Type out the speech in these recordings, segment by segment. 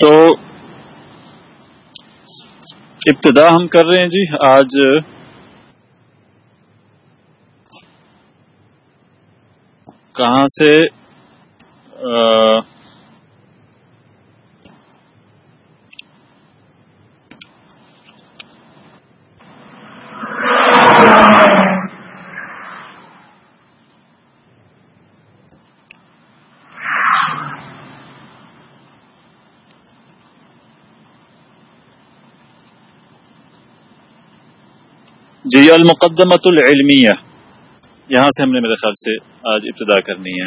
تو ابتدا ہم کر رہے ہیں جی آج کہاں سے جی المقدمت العلمیہ یہاں سے ہم نے میرے خیال سے آج ابتدا کرنی ہے۔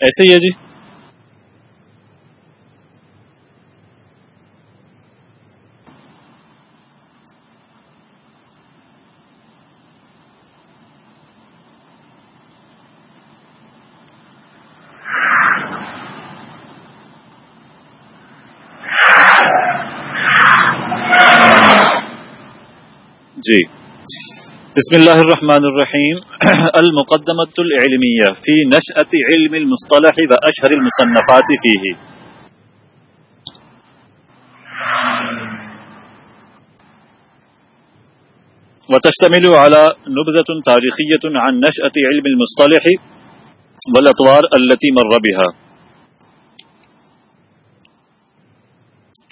ایسے ہی ہے جی۔ جی۔ بسم الله الرحمن الرحيم. المقدمة العلمية في نشأة علم المصطلح وأشهر المصنفات فيه. وتشتمل على نبذة تاريخية عن نشأة علم المصطلح والأطوار التي مر بها.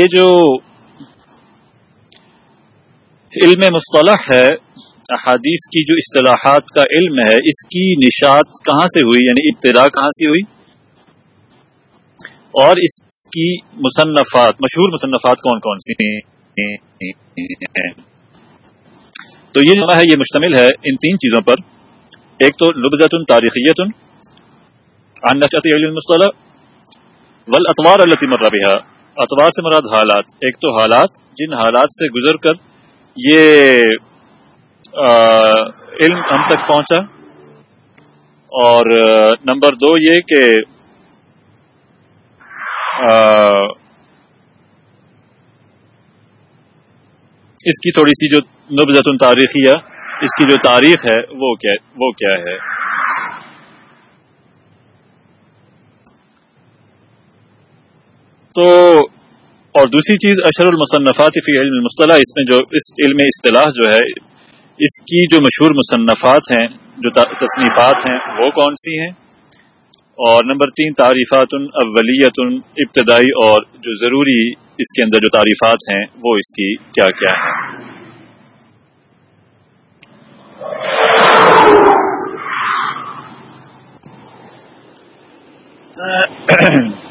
يجو علم مصطلح ہے احادیث کی جو اصطلاحات کا علم ہے، اس کی نشات کہاں سے ہوئی؟ یعنی ابتدا کہاں سے ہوئی؟ اور اس کی مصنفات، مشہور مصنفات کون کون سی ہیں؟ تو یہ جو ہے، یہ مشتمل ہے ان تین چیزوں پر۔ ایک تو لبزت تاریخیت المصطلح ول اطوار الطمربیہ اطوار سے مراد حالات، ایک تو حالات، جن حالات سے گزر کر یہ علم ہم تک پہنچا۔ اور نمبر دو یہ کہ اس کی تھوڑی سی جو نبزت تاریخی ہے اس کی جو تاریخ ہے، وہ کیا وہ کیا ہے؟ تو، اور دوسری چیز، اشر المصنفات فی علم المصطلح، اس میں جو، اس علم اصطلاح جو ہے اس کی جو مشہور مصنفات ہیں، جو تصنیفات ہیں، وہ کون سی ہیں؟ اور نمبر تین تعریفات اولیت ابتدائی اور جو ضروری اس کے اندر جو تعریفات ہیں، وہ اس کی کیا کیا ہیں؟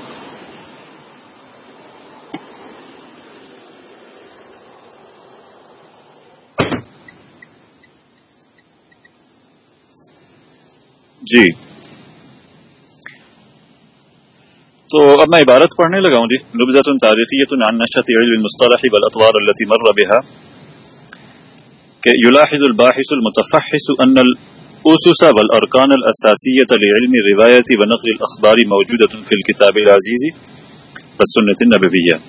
جی۔ تو اب میں عبارت پڑھنے لگا ہوں جی۔ نبزت تاریخیت عن نشت المصطلح والاطوار التي مر بها، کہ يلاحظ الباحث المتفحص ان الاسس والاركان الاساسيه لعلم الروايه ونقل الاخبار موجوده في الكتاب العزيز والسنه النبويه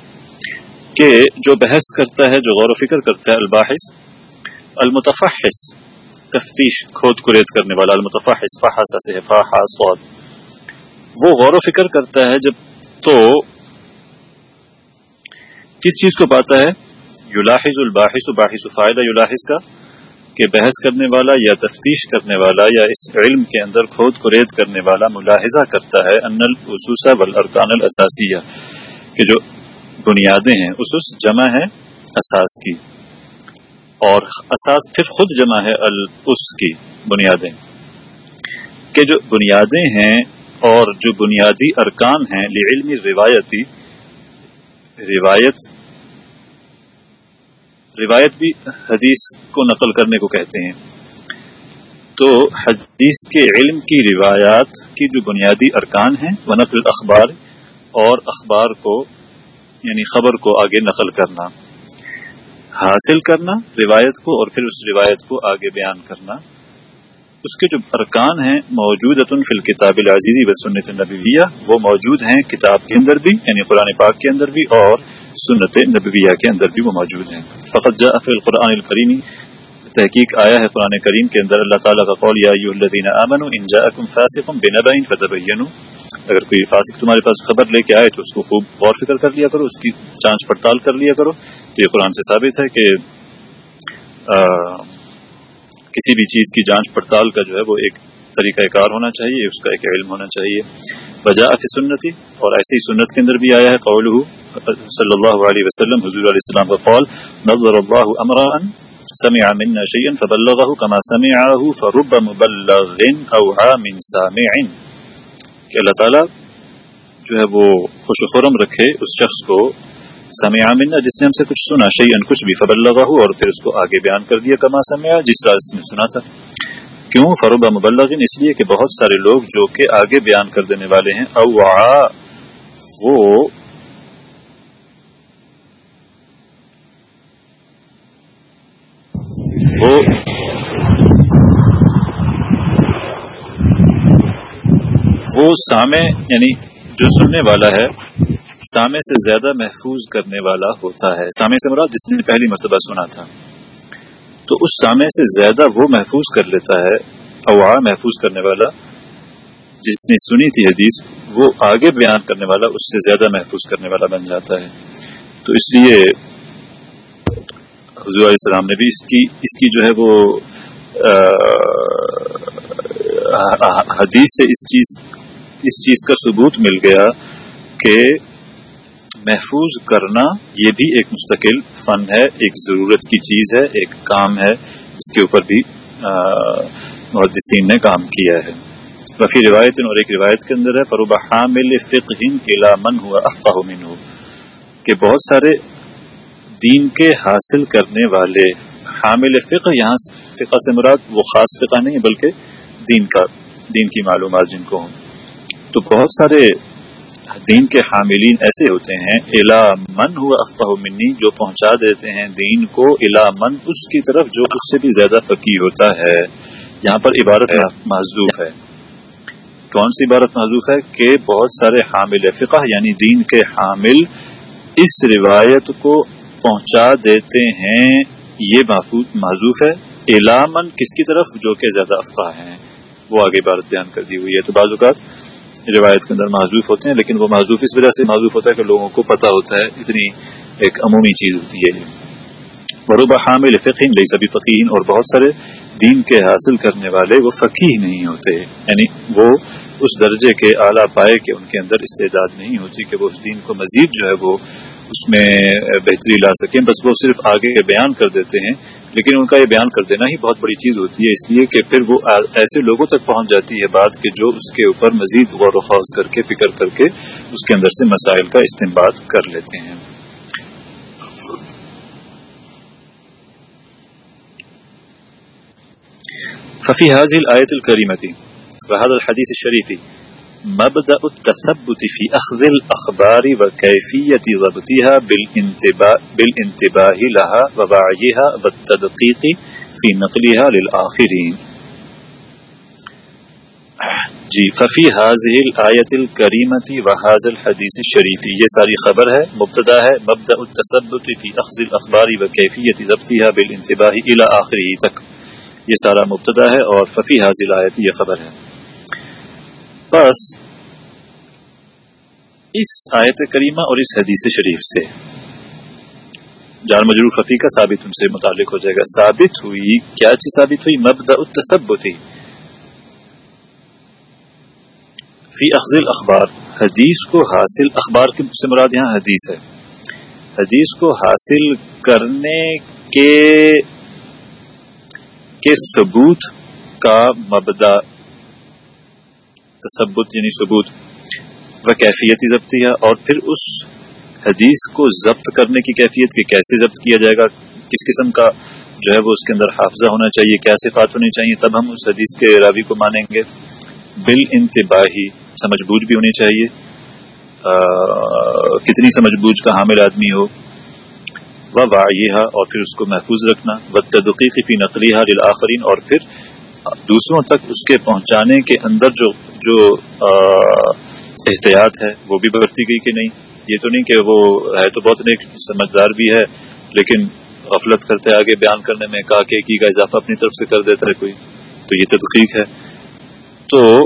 کہ جو بحث کرتا ہے، جو غور و فکر کرتا ہے الباحث، المتفحص تفتیش کھود کرید کرنے والا المتفحص، فحص فحص، صاد۔ وہ غور و فکر کرتا ہے جب تو کس چیز کو پاتا ہے؟ یلاحظ الباحث، باحث فائدہ یلاحظ کا، کہ بحث کرنے والا یا تفتیش کرنے والا یا اس علم کے اندر کھود کرید کرنے والا ملاحظہ کرتا ہے ان الاسوسہ والارکان الاساسیہ، کہ جو بنیادیں ہیں، اسس جمع ہے اساس کی۔ اور اساس پھر خود جمع ہے اس کی بنیادیں۔ کہ جو بنیادیں ہیں اور جو بنیادی ارکان ہیں لعلم روایتی، روایت روایت بھی حدیث کو نقل کرنے کو کہتے ہیں۔ تو حدیث کے علم کی روایات کی جو بنیادی ارکان ہیں وہ نقل اخبار اور اخبار کو یعنی خبر کو آگے نقل کرنا۔ حاصل کرنا، روایت کو اور پھر اس روایت کو آگے بیان کرنا۔ اس کے جو ارکان ہیں موجود فی الکتاب العزیزی و سنت نبویہ، وہ موجود ہیں کتاب کے اندر بھی یعنی قرآن پاک کے اندر بھی، اور سنت نبویہ کے اندر بھی وہ موجود ہیں۔ فقط جا فی القرآن الکریمی، تحقیق آیا ہے قرآن کریم کے اندر۔ اللہ تعالیٰ کا قول، یا الذین آمنوا، ان جاءکم فاسق بنبأ فتبینوا۔ اگر کوئی فاسق تمہارے پاس خبر لے کے آئے تو اس کو خوب غور فکر کر لیا کرو، اس کی جانچ پڑتال کر لیا کرو۔ تو یہ قرآن سے ثابت ہے کہ کسی بھی چیز کی جانچ پڑتال کا جو ہے وہ ایک طریقہ کار ہونا چاہیے، اس کا ایک علم ہونا چاہیے۔ بجا فی سنتی، اور ایسی سنت کے اندر بھی آیا ہے قول صلی اللہ علیہ وسلم، حضور علیہ السلام کا قول نظر اللہ امران سمع منا شيئا فبلغه كما سمعه فرب مبلغ او عام سامع. کہ اللہ تعالی جو ہے وہ خوش و خرم رکھے اس شخص کو سمع منا، جس نے ہم سے کچھ سنا شعی کچھ بھی خبر لگا ہو اور پھر اس کو آگے بیان کر دیا، کما سمیا جس طرح اس نے سنا تھا۔ کیوں؟ فروبہ مبلغن، اس لیے کہ بہت سارے لوگ جو کہ آگے بیان کر دینے والے ہیں او وہ وہ سامع یعنی جو سننے والا ہے سامے سے زیادہ محفوظ کرنے والا ہوتا ہے۔ سامے سے مراد جس نے پہلی مرتبہ سنا تھا۔ تو اس سامے سے زیادہ وہ محفوظ کر لیتا ہے اوا محفوظ کرنے والا جس نے سنی تھی حدیث، وہ آگے بیان کرنے والا اس سے زیادہ محفوظ کرنے والا بن جاتا ہے۔ تو اس لیے حضور علیہ السلام نے بھی اس کی اس کی جو ہے وہ حدیث سے اس چیز اس چیز کا ثبوت مل گیا کہ محفوظ کرنا یہ بھی ایک مستقل فن ہے، ایک ضرورت کی چیز ہے، ایک کام ہے۔ اس کے اوپر بھی محدثین نے کام کیا ہے۔ وفی روایت اور ایک روایت کے اندر ہے فروبہ حامل فقہ من ہوا افقہ من ہو کہ بہت سارے دین کے حاصل کرنے والے حامل فقہ، یہاں فقہ سے مراد وہ خاص فقہ نہیں، بلکہ دین کا، دین کی معلومات جن کو ہوں۔ تو بہت سارے دین کے حاملین ایسے ہوتے ہیں الا من ہوا افواہ منی جو پہنچا دیتے ہیں دین کو الا من اس کی طرف جو اس سے بھی زیادہ فقی ہوتا ہے۔ یہاں پر عبارت محضوف ہے۔ کون سی عبارت محضوف ہے؟ کہ بہت سارے حامل فقہ یعنی دین کے حامل اس روایت کو پہنچا دیتے ہیں۔ یہ محضوف ہے۔ الا من کس کی طرف؟ جو کہ زیادہ افواہ ہیں۔ وہ آگے عبارت بیان کر دی ہوئی ہے۔ تو بعض اوقات روایت کے اندر معذوف ہوتے ہیں، لیکن وہ معذوف اس وجہ سے معذوف ہوتا ہے کہ لوگوں کو پتہ ہوتا ہے، اتنی ایک عمومی چیز ہوتی ہے وروبہ حامل فقین لئی سبھی فقین اور بہت سارے دین کے حاصل کرنے والے وہ فقیر نہیں ہوتے۔ یعنی وہ اس درجے کے اعلیٰ پائے کہ ان کے اندر استعداد نہیں ہوتی، کہ وہ اس دین کو مزید جو ہے وہ اس میں بہتری لا سکیں۔ بس وہ صرف آگے بیان کر دیتے ہیں، لیکن ان کا یہ بیان کر دینا ہی بہت بڑی چیز ہوتی ہے، اس لیے کہ پھر وہ ایسے لوگوں تک پہنچ جاتی ہے بات کہ جو اس کے اوپر مزید غور و خوض کر کے، فکر کر کے اس کے اندر سے مسائل کا استعمال کر لیتے ہیں۔ ففی حاضل آیت الکریمتی وحد الحدیث شریفی جی، مبدأ التثبت في أخذ الأخبار وكيفية ضبطها بالانتباه, بالانتباه لها وبعيها والتدقيق في نقلها للآخرين. جی ففی حاضر الآیت الکریمتی و حاضر الحدیث الشریفی یہ ساری خبر ہے مبتدا ہے مبدا التثبت فی اخذ الاخبار و کیفیت ضبطها بالانتباہ الى آخری تک. یہ سارا مبتدا ہے اور ففی حاضر آیت یہ خبر ہے۔ بس اس آیت کریمہ اور اس حدیث شریف سے۔ جان مجرور ففی کا ثابت ان سے متعلق ہو جائے گا۔ ثابت ہوئی، کیا چیز ثابت ہوئی؟ مبدا تھی فی اخذ اخبار حدیث کو حاصل، اخبار سے مراد یہاں حدیث ہے۔ حدیث کو حاصل کرنے کے کے ثبوت کا مبدا تصبت یعنی ثبوت و کیفیتی ضبطی ہے اور پھر اس حدیث کو ضبط کرنے کی کیفیت کی کیسے ضبط کیا جائے گا، کس قسم کا جو ہے وہ اس کے اندر حافظہ ہونا چاہیے، کیا صفات ہونی چاہیے، تب ہم اس حدیث کے راوی کو مانیں گے۔ بال انتباہی سمجھ بوجھ بھی ہونی چاہیے۔ کتنی سمجھ بوجھ کا حامل آدمی ہو۔ و واحا اور پھر اس کو محفوظ رکھنا۔ و تدقیقی فی نقلی للآخرین اور پھر دوسروں تک اس کے پہنچانے کے اندر جو جو احتیاط ہے، وہ بھی برتی گئی کہ نہیں؟ یہ تو نہیں کہ وہ ہے تو بہت نیک سمجھدار بھی ہے، لیکن غفلت کرتے آگے بیان کرنے میں کہا کہ کی کا اضافہ اپنی طرف سے کر دیتا ہے کوئی، تو یہ تدقیق ہے۔ تو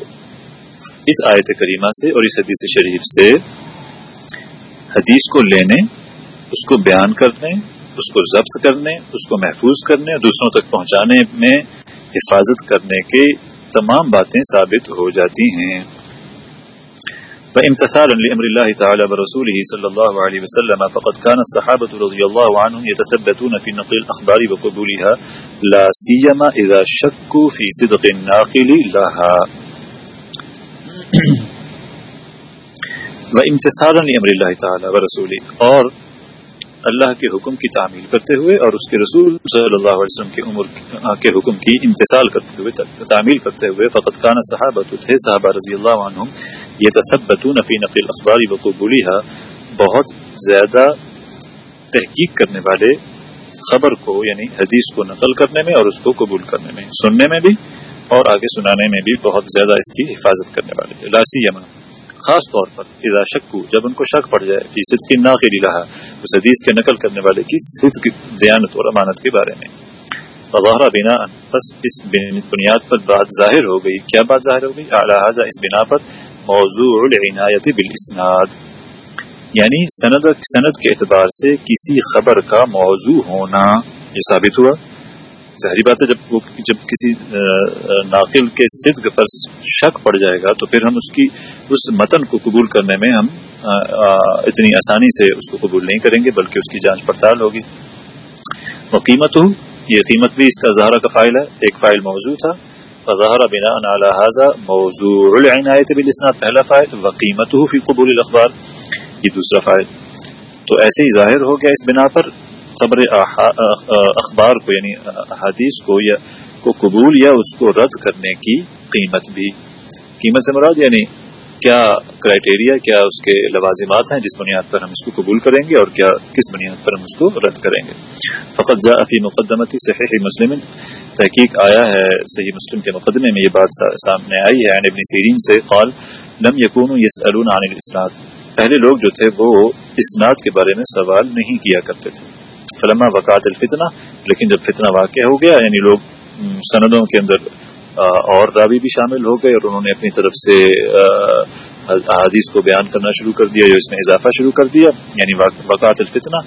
اس آیت کریمہ سے اور اس حدیث شریف سے حدیث کو لینے، اس کو بیان کرنے اس کو ضبط کرنے، اس کو محفوظ کرنے، دوسروں تک پہنچانے میں حفاظت کرنے کے تمام باتیں ثابت ہو جاتی ہیں۔ فامتثالا لأمر الله تعالى ورسوله صلى الله عليه وسلم فقد كان الصحابة رضي الله عنهم يتثبتون في نقل الأخبار وقبولها لا سيما إذا شكوا في صدق الناقل لها۔ وامتثالا لأمر الله تعالى ورسوله اور اللہ کے حکم کی تعمیل کرتے ہوئے اور اس کے رسول صلی اللہ علیہ وسلم کے عمر کے حکم کی امتسال کرتے ہوئے تعمیل کرتے ہوئے فقط کان صحابہ تھے صحابہ رضی اللہ عنہ یہ تصبت نفی نقل اخباری بقبولی بہت زیادہ تحقیق کرنے والے خبر کو یعنی حدیث کو نقل کرنے میں اور اس کو قبول کرنے میں، سننے میں بھی اور آگے سنانے میں بھی بہت زیادہ اس کی حفاظت کرنے والے لاسی یمن خاص طور پر اذا شکو جب ان کو شک پڑ جائے کہ صدقی ناخری رہا اس حدیث کے نقل کرنے والے کی صدق، دیانت اور امانت کے بارے میں۔ فظاہرہ بنا بس اس بنیاد پر بات ظاہر ہو گئی۔ کیا بات ظاہر ہو گئی؟ اعلیٰ اس بنا پر موضوع العنایت بالاسناد۔ یعنی سند سند کے اعتبار سے کسی خبر کا موضوع ہونا یہ ثابت ہوا۔ ظاہری بات ہے، جب وہ جب کسی ناقل کے صدق پر شک پڑ جائے گا، تو پھر ہم اس کی، اس متن کو قبول کرنے میں ہم اتنی آسانی سے اس کو قبول نہیں کریں گے، بلکہ اس کی جانچ پڑتال ہوگی۔ وہ قیمت ہو یہ قیمت بھی اس کا زہرا کا فائل ہے۔ ایک فائل موضوع تھا۔ ظہرا بنا انحاظہ موضوع العنایت بالاسناد، پہلا فائل، و قیمت فی قبول الاخبار، یہ دوسرا فائل۔ تو ایسے ہی ظاہر ہو گیا اس بنا پر۔ خبر اخبار کو یعنی حدیث کو یا کو قبول یا اس کو رد کرنے کی قیمت بھی. قیمت سے مراد یعنی کیا کرائٹیریا کیا اس کے لوازمات ہیں جس بنیاد پر ہم اس کو قبول کریں گے اور کیا کس بنیاد پر ہم اس کو رد کریں گے. فقط جا فی مقدمتی صحیح مسلم. تحقیق آیا ہے صحیح مسلم کے مقدمے میں یہ بات سامنے آئی ہے. ابن سیرین سے قال، لم یقون یس عن الاسناد. پہلے لوگ جو تھے وہ اسناد کے بارے میں سوال نہیں کیا کرتے تھے. فلما وقات الفتنہ، لیکن جب فتنہ واقع ہو گیا یعنی لوگ سندوں کے اندر اور راوی بھی شامل ہو گئے، اور انہوں نے اپنی طرف سے حادیث کو بیان کرنا شروع کر دیا جو اس میں اضافہ شروع کر دیا یعنی وقات الفتنہ،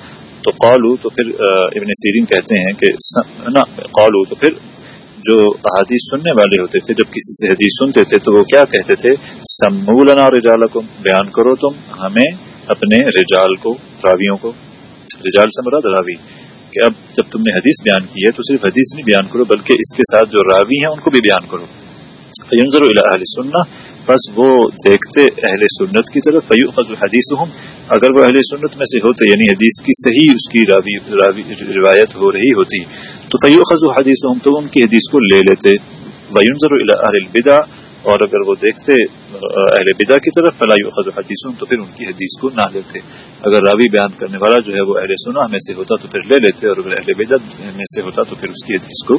تو قالو تو پھر ابن سیرین کہتے ہیں کہ قالو تو پھر جو احادیث سننے والے ہوتے تھے، جب کسی سے حدیث سنتے تھے، تو وہ کیا کہتے تھے؟ سمولنا رجالکم، بیان کرو تم ہمیں، اپنے رجال کو، راویوں کو رجال سے مراد راوی کہ اب جب تم نے حدیث بیان کی ہے تو صرف حدیث نہیں بیان کرو، بلکہ اس کے ساتھ جو راوی ہیں ان کو بھی بیان کرو۔ فینظر اہل سننا بس وہ دیکھتے اہل سنت کی طرف فیو خز حدیث ہوں اگر وہ اہل سنت میں سے ہوتے یعنی حدیث کی صحیح اس کی راوی راوی روایت ہو رہی ہوتی، تو فیو خز حدیث ہوں تو ان کی حدیث کو لے لیتے۔ وینظر اہل البدا اور اگر وہ دیکھتے اہل بدا کی طرف فلاح خز حدیثوں تو پھر ان کی حدیث کو نہ لیتے اگر راوی بیان کرنے والا جو ہے وہ اہل سنا میں سے ہوتا تو پھر لے لیتے، اور اگر اہل بدا میں سے ہوتا تو پھر اس کی حدیث کو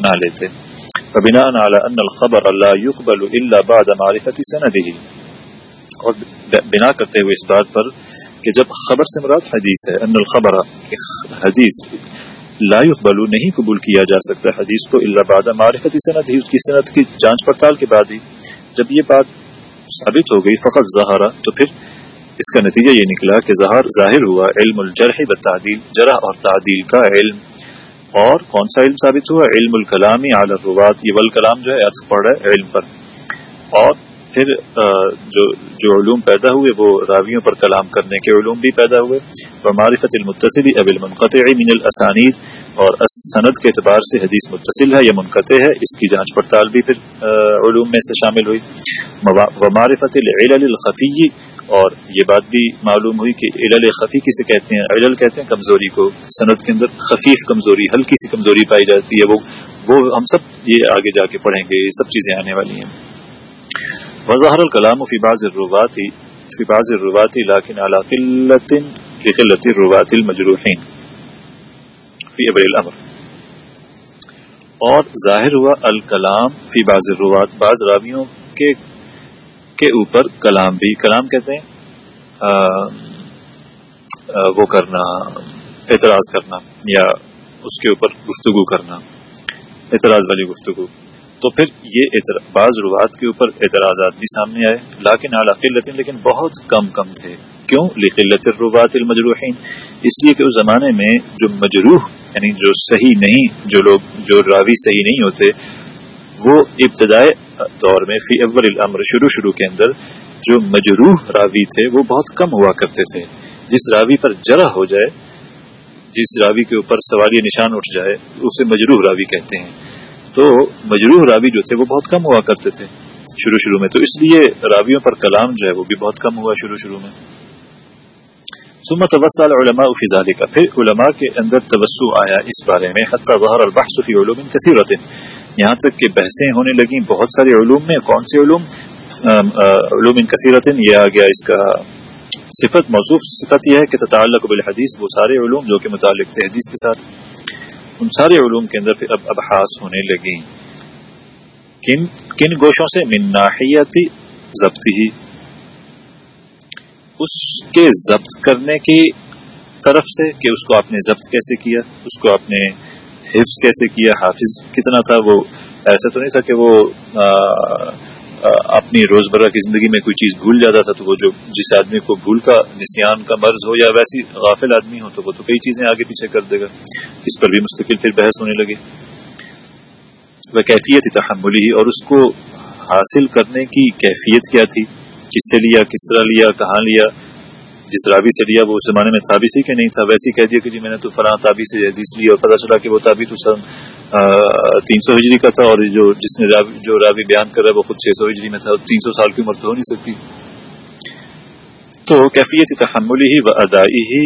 نہ لیتے۔ بنا ان الخبر اللہ يقبل الا بعد معرفت سندی اور بنا کرتے ہوئے اس بات پر کہ جب خبر سے مراد حدیث ہے، ان الخبر حدیث لا يقبل، نہیں قبول کیا جا سکتا حدیث کو اللہ بعد معرفت صنعت ہی اس کی صنعت کی جانچ پڑتال کے بعد ہی جب یہ بات ثابت ہو گئی فقط ظہارا تو پھر اس کا نتیجہ یہ نکلا کہ ظاہر ظاہر ہوا علم الجرح و تعدیل جرح اور تعدیل کا علم۔ اور کون سا علم ثابت ہوا؟ علم الکلامی اعلی الروات یہ والکلام جو ہے، عرض پڑ رہا ہے علم پر۔ اور پھر جو جو علوم پیدا ہوئے، وہ راویوں پر کلام کرنے کے علوم بھی پیدا ہوئے۔ اور معرفت المتصلی اب المنقطع من الاسانید، اور سند کے اعتبار سے حدیث متصل ہے یا منقطع ہے۔ اس کی جانچ پڑتال بھی پھر علوم میں سے شامل ہوئی۔ و معرفت العلل الخفی، اور یہ بات بھی معلوم ہوئی کہ علل خفی کسے کہتے ہیں؟ علل کہتے ہیں کمزوری کو۔ سند کے اندر خفیف کمزوری، ہلکی سی کمزوری پائی جاتی ہے۔ وہ وہ ہم سب یہ آگے جا کے پڑھیں گے، یہ سب چیزیں آنے والی ہیں۔ وظہر الکلام فی بعض الرواتی فی بعض الرواتی لیکن علی قلت لقلت الرواتی المجروحین، فی ابر الامر. اور ظاہر ہوا الکلام فی بعض الروات، بعض راویوں کے کے اوپر کلام بھی، کلام کہتے ہیں، آ آ، وہ کرنا، اعتراض کرنا، یا اس کے اوپر گفتگو کرنا، اعتراض والی گفتگو۔ تو پھر یہ بعض روات کے اوپر اعتراضات بھی سامنے آئے۔ لاکن اعلیٰ قلت لیکن بہت کم کم تھے۔ کیوں؟ لقلت الروات المجروحین۔ اس لیے کہ اس زمانے میں جو مجروح یعنی جو صحیح نہیں جو لوگ جو راوی صحیح نہیں ہوتے، وہ ابتدائے دور میں فی اول الامر شروع شروع کے اندر جو مجروح راوی تھے، وہ بہت کم ہوا کرتے تھے۔ جس راوی پر جرا ہو جائے، جس راوی کے اوپر سوالی نشان اٹھ جائے، اسے مجروح راوی کہتے ہیں۔ تو مجروح راوی جو تھے وہ بہت کم ہوا کرتے تھے شروع شروع میں تو اس لیے راویوں پر کلام جو ہے وہ بھی بہت کم ہوا شروع شروع میں۔ سمت وسال علماء فضالی کا پھر علماء کے اندر توسع آیا اس بارے میں۔ حتیٰ ظہر البحث فی علوم کثیر یہاں تک کہ بحثیں ہونے لگیں بہت سارے علوم میں۔ کون سے علوم؟ علوم کثیرت یہ آ گیا اس کا صفت، موصوف صفت یہ ہے کہ تعلق بالحدیث وہ سارے علوم جو کہ متعلق تھے حدیث کے ساتھ۔ ان سارے علوم کے اندر پھر اب ابحاس ہونے لگی کن کن گوشوں سے؟ من ناحیتی ضبط ہی۔ اس کے ضبط کرنے کی طرف سے کہ اس کو آپ نے ضبط کیسے کیا، اس کو آپ نے حفظ کیسے کیا، حافظ کتنا تھا وہ؟ ایسا تو نہیں تھا کہ وہ اپنی روزمرہ کی زندگی میں کوئی چیز بھول جاتا تھا تو وہ جو جس آدمی کو بھول کا نسیان کا مرض ہو یا ویسی غافل آدمی ہو تو وہ تو کئی چیزیں آگے پیچھے کر دے گا۔ اس پر بھی مستقل پھر بحث ہونے لگی۔ وہ کیفیت تحملی اور اس کو حاصل کرنے کی کیفیت کیا تھی؟ کس سے لیا؟ کس طرح لیا؟ کہاں لیا؟ جس رابی سے لیا وہ اس زمانے میں تابی سی کہ نہیں تھا، ویسے کہہ دیا کہ جی میں نے تو فلاں تابی سے حدیث لی اور پتا چلا کہ وہ تابی تو سر تین سو ہجری کا تھا اور جو جس نے راوی، جو راوی بیان کر رہا ہے وہ خود چھ سو ہجری میں تھا تین سو سال کی عمر تو ہو نہیں سکتی۔ تو کیفیت تحملی ہی و ادائی ہی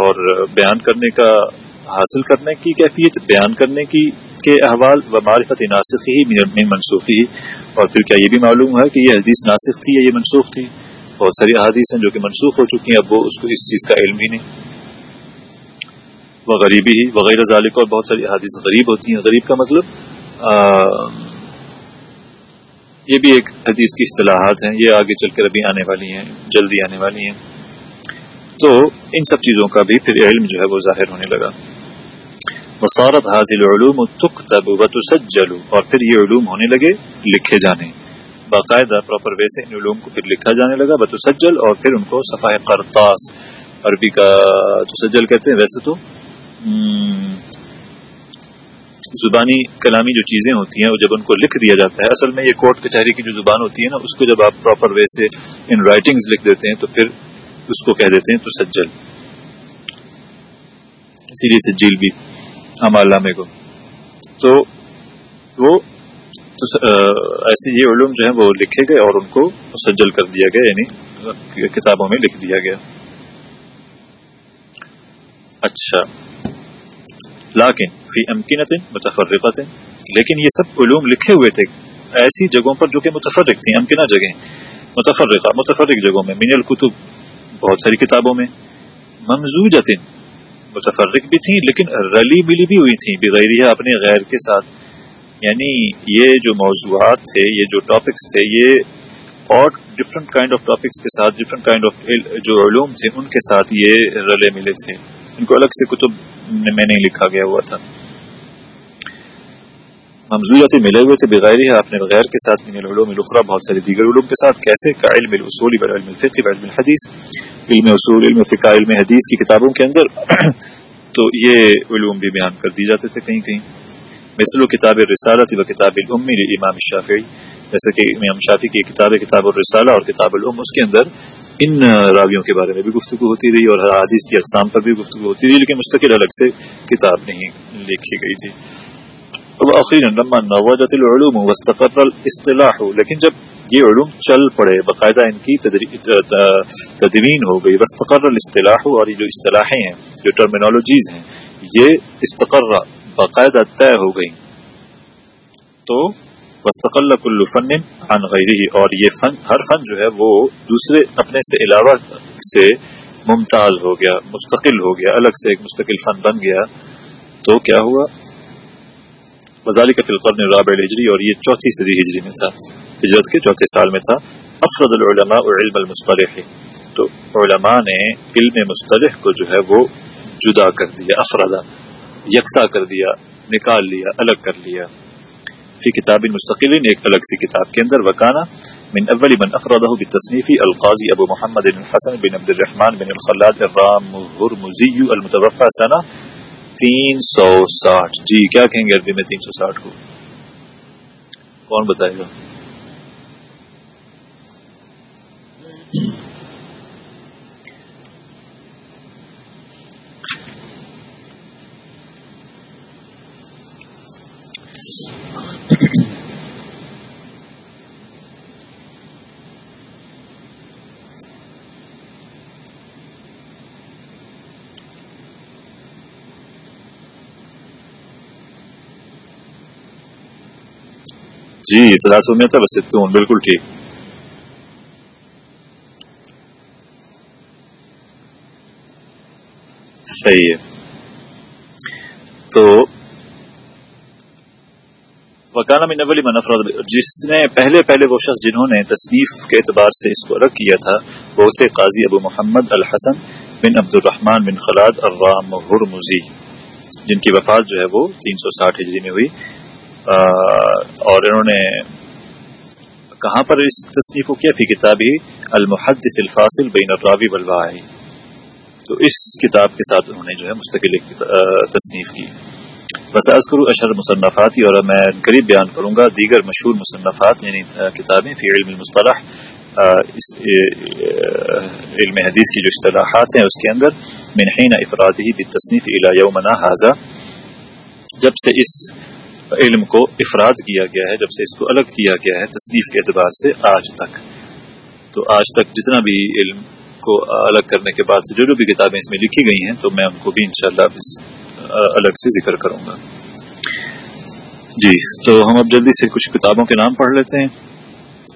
اور بیان کرنے کا، حاصل کرنے کی کیفیت، بیان کرنے کی کے احوال و معرفت ناسخ ہی منسوخی اور پھر کیا یہ بھی معلوم ہے کہ یہ حدیث ناسخ تھی یا یہ منسوخ تھی؟ بہت ساری احادیث ہیں جو کہ منسوخ ہو چکی ہیں، اب وہ اس کو اس چیز کا علم ہی نہیں۔ وہ غریبی ہی وغیرہ ذالق اور بہت ساری احادیث غریب ہوتی ہیں۔ غریب کا مطلب یہ بھی ایک حدیث کی اصطلاحات ہیں۔ یہ آگے چل کر ابھی آنے والی ہیں، جلدی آنے والی ہیں۔ تو ان سب چیزوں کا بھی پھر علم جو ہے وہ ظاہر ہونے لگا۔ وسارت حاصل علوم تک تب اور پھر یہ علوم ہونے لگے لکھے جانے۔ باقاعدہ پراپر وے سے ان علوم کو پھر لکھا جانے لگا، بتسجل، اور پھر ان کو صفحہ کرتاس عربی کا تسجل کہتے ہیں۔ ویسے تو زبانی کلامی جو چیزیں ہوتی ہیں، وہ جب ان کو لکھ دیا جاتا ہے، اصل میں یہ کورٹ کچہری کی جو زبان ہوتی ہے نا، اس کو جب آپ پراپر وے سے ان رائٹنگز لکھ دیتے ہیں، تو پھر اس کو کہہ دیتے ہیں تو سجل سیری سجیل بھی ہم علامے کو۔ تو وہ تو ایسے یہ علوم جو ہیں وہ لکھے گئے اور ان کو مسجل کر دیا گیا یعنی کتابوں میں لکھ دیا گیا۔ اچھا۔ لاکن فی امکنت متفرقت لیکن یہ سب علوم لکھے ہوئے تھے ایسی جگہوں پر جو کہ متفرق تھیں، امکنہ جگہیں۔ متفرقہ، متفرق جگہوں میں، من الکتب، بہت ساری کتابوں میں۔ ممزوجت متفرق بھی تھیں، لیکن رلی ملی بھی ہوئی تھیں، بغیر اپنے غیر کے ساتھ۔ یعنی یہ جو موضوعات تھے، یہ جو ٹاپکس تھے، یہ اور ڈفرنٹ کائنڈ آف ٹاپکس کے ساتھ ڈفرنٹ کائنڈ آف جو علوم تھے، ان کے ساتھ یہ رلے ملے تھے۔ ان کو الگ سے کتب میں نہیں لکھا گیا ہوا تھا۔ ممزوریات ملے ہوئے تھے، بغیر ہی ہے اپنے بغیر کے ساتھ من العلوم الاخرى بہت سارے دیگر علوم کے ساتھ کیسے کا علم الاصول علم الفقہ علم الحدیث، علم اصول، علم فقہ، علم حدیث کی کتابوں کے اندر، تو یہ علوم بھی بیان کر دی جاتے تھے کہیں کہیں۔ مثل کتاب رسالت و کتاب الام امام شافعی جیسے کہ امام شافی کی کتاب کتاب الرسالہ اور کتاب الام، اس کے اندر ان راویوں کے بارے میں بھی گفتگو ہوتی رہی اور حادث کی اقسام پر بھی گفتگو ہوتی رہی، لیکن مستقل الگ سے کتاب نہیں لکھی گئی تھی۔ نوجت العلوم وسطر الاصطلاح، لیکن جب یہ علوم چل پڑے، باقاعدہ ان کی تدوین ہو گئی وسطر الاصطلاح، اور یہ جو اصطلاحیں ہیں، جو ٹرمینالوجیز ہیں یہ استقرہ باقاعدہ طے ہو گئی۔ تو وسطل کل فن عن غیری اور یہ فن، ہر فن جو ہے وہ دوسرے اپنے سے علاوہ سے ممتاز ہو گیا، مستقل ہو گیا، الگ سے ایک مستقل فن بن گیا۔ تو کیا ہوا؟ مزالی کا فلقرن رابع ہجری اور یہ چوتھی صدی ہجری میں تھا۔ ہجرت کے چوتھے سال میں تھا۔ افرد العلماء علم المصطلح۔ تو علماء نے علم مصطلح کو جو ہے وہ جدا کر دیا افرادہ یکتا کر دیا، نکال لیا، الگ کر لیا۔ فی کتاب مستقل، ایک الگ سی کتاب کے اندر، وکانا من اول من افرده بالتصنیف القاضی ابو محمد بن حسن بن عبد الرحمن بن الخلاد الرام هرمزی المتوفى سنہ تین سو ساٹھ۔ جی کیا کہیں گے عربی میں تین سو ساٹھ کو؟ کون بتائے گا؟ جی سلاسو میں تھا بس ستون بالکل ٹھیک۔ صحیح ہے۔ تو وکانہ من اولی منفرد جس نے پہلے پہلے وہ شخص جنہوں نے تصنیف کے اعتبار سے اس کو الگ کیا تھا، وہ تھے قاضی ابو محمد الحسن بن عبد الرحمن بن خلاد الرام ہرمزی، جن کی وفات جو ہے وہ تین سو ساٹھ ہجری میں ہوئی۔ اور انہوں نے کہاں پر اس تصنیف کو کیا فی کتاب ہی المحدث الفاصل بین الراوی والواعی۔ تو اس کتاب کے ساتھ انہوں نے جو ہے مستقل تصنیف کی۔ بس کروں اشر مصنفات اور میں قریب بیان کروں گا دیگر مشہور مصنفات یعنی کتابیں فی علم المصطلح علم حدیث کی جو اصطلاحات ہیں اس کے اندر منحین افراد ہی تصنیف الا یومنا حاضہ جب سے اس علم کو افراد کیا گیا ہے، جب سے اس کو الگ کیا گیا ہے تصنیف کے اعتبار سے آج تک۔ تو آج تک جتنا بھی علم کو الگ کرنے کے بعد سے جو جو بھی کتابیں اس میں لکھی گئی ہیں، تو میں ان کو بھی انشاءاللہ شاء الگ سے ذکر کروں گا۔ جی تو ہم اب جلدی سے کچھ کتابوں کے نام پڑھ لیتے ہیں۔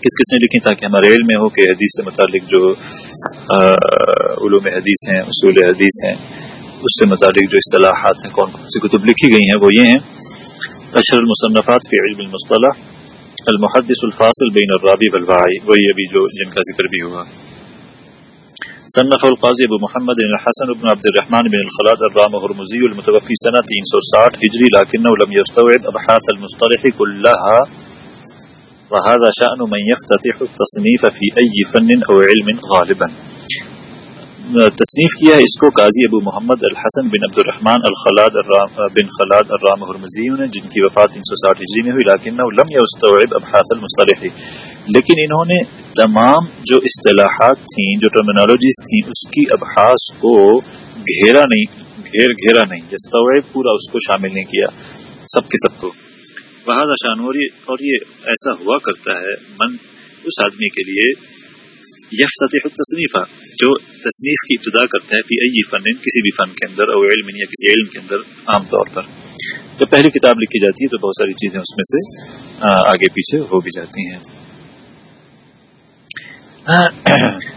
کس کس نے لکھی تاکہ ہمارے علم میں ہو کہ حدیث سے متعلق جو علوم حدیث ہیں، اصول حدیث ہیں، اس سے متعلق جو اصطلاحات ہیں، کون کون سی کتب لکھی گئی ہیں، وہ یہ ہیں۔ اشر المصنفات فی علم المصطلح المحدث الفاصل بین الرابی والواعی وہی ابھی جو جن کا ذکر بھی ہوا صنف القاضی أبو محمد بن الحسن بن عبد الرحمن بن الخلاد الرام هرمزی المتوفی سنہ 360 ہجری لكنه لم يستوعب أبحاث المصطلح كلها وهذا شأن من يفتتح التصنيف في أي فن أو علم غالبا. تصنیف کیا، اس کو قاضی ابو محمد الحسن بن عبد الرحمن الخلاد الرام، بن خلاد الرام حرمزی نے، جن کی وفات تین سو ساٹھ ہجری میں ہوئی لیکن لم یستوعب ابحاث المصطلح۔ لیکن انہوں نے تمام جو اصطلاحات تھیں، جو ٹرمینالوجیز تھیں، اس کی ابحاث کو گھیرا نہیں، گھیر، گھیرا نہیں، یستوعب پورا اس کو شامل نہیں کیا، سب کے سب کو۔ بہت آسان اور یہ ایسا ہوا کرتا ہے، من، اس آدمی کے لیے یفتتح التصنیف جو تصنیف کی ابتدا کرتا ہے فی ای فن، کسی بھی فن کے اندر اور علم یا کسی علم کے اندر عام طور پر۔ جب پہلی کتاب لکھی جاتی ہے تو بہت ساری چیزیں اس میں سے آگے پیچھے ہو بھی جاتی ہیں۔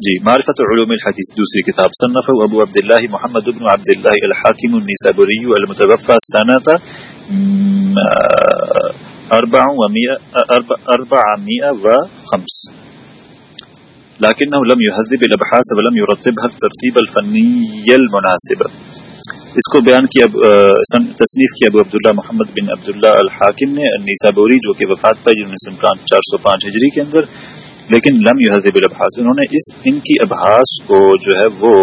جی معرفت علوم الحدیث، دوسری کتاب۔ صنف ابو عبداللہ محمد بن عبداللہ الحاکم النسابری المتوفى سنة اربع اربع و خمس لكنه لم يهذب الابحاث ولم يرتبها الترتيب الفني المناسب. اس کو بیان کیا تصنیف کیا ابو عبداللہ محمد بن عبداللہ الحاکم نے نیسا بوری جو کہ وفات پائی جنہوں نے سمکان چار سو پانچ ہجری کے اندر، لیکن لم یحذب الابحاث انہوں نے اس، ان کی ابحاث کو جو ہے وہ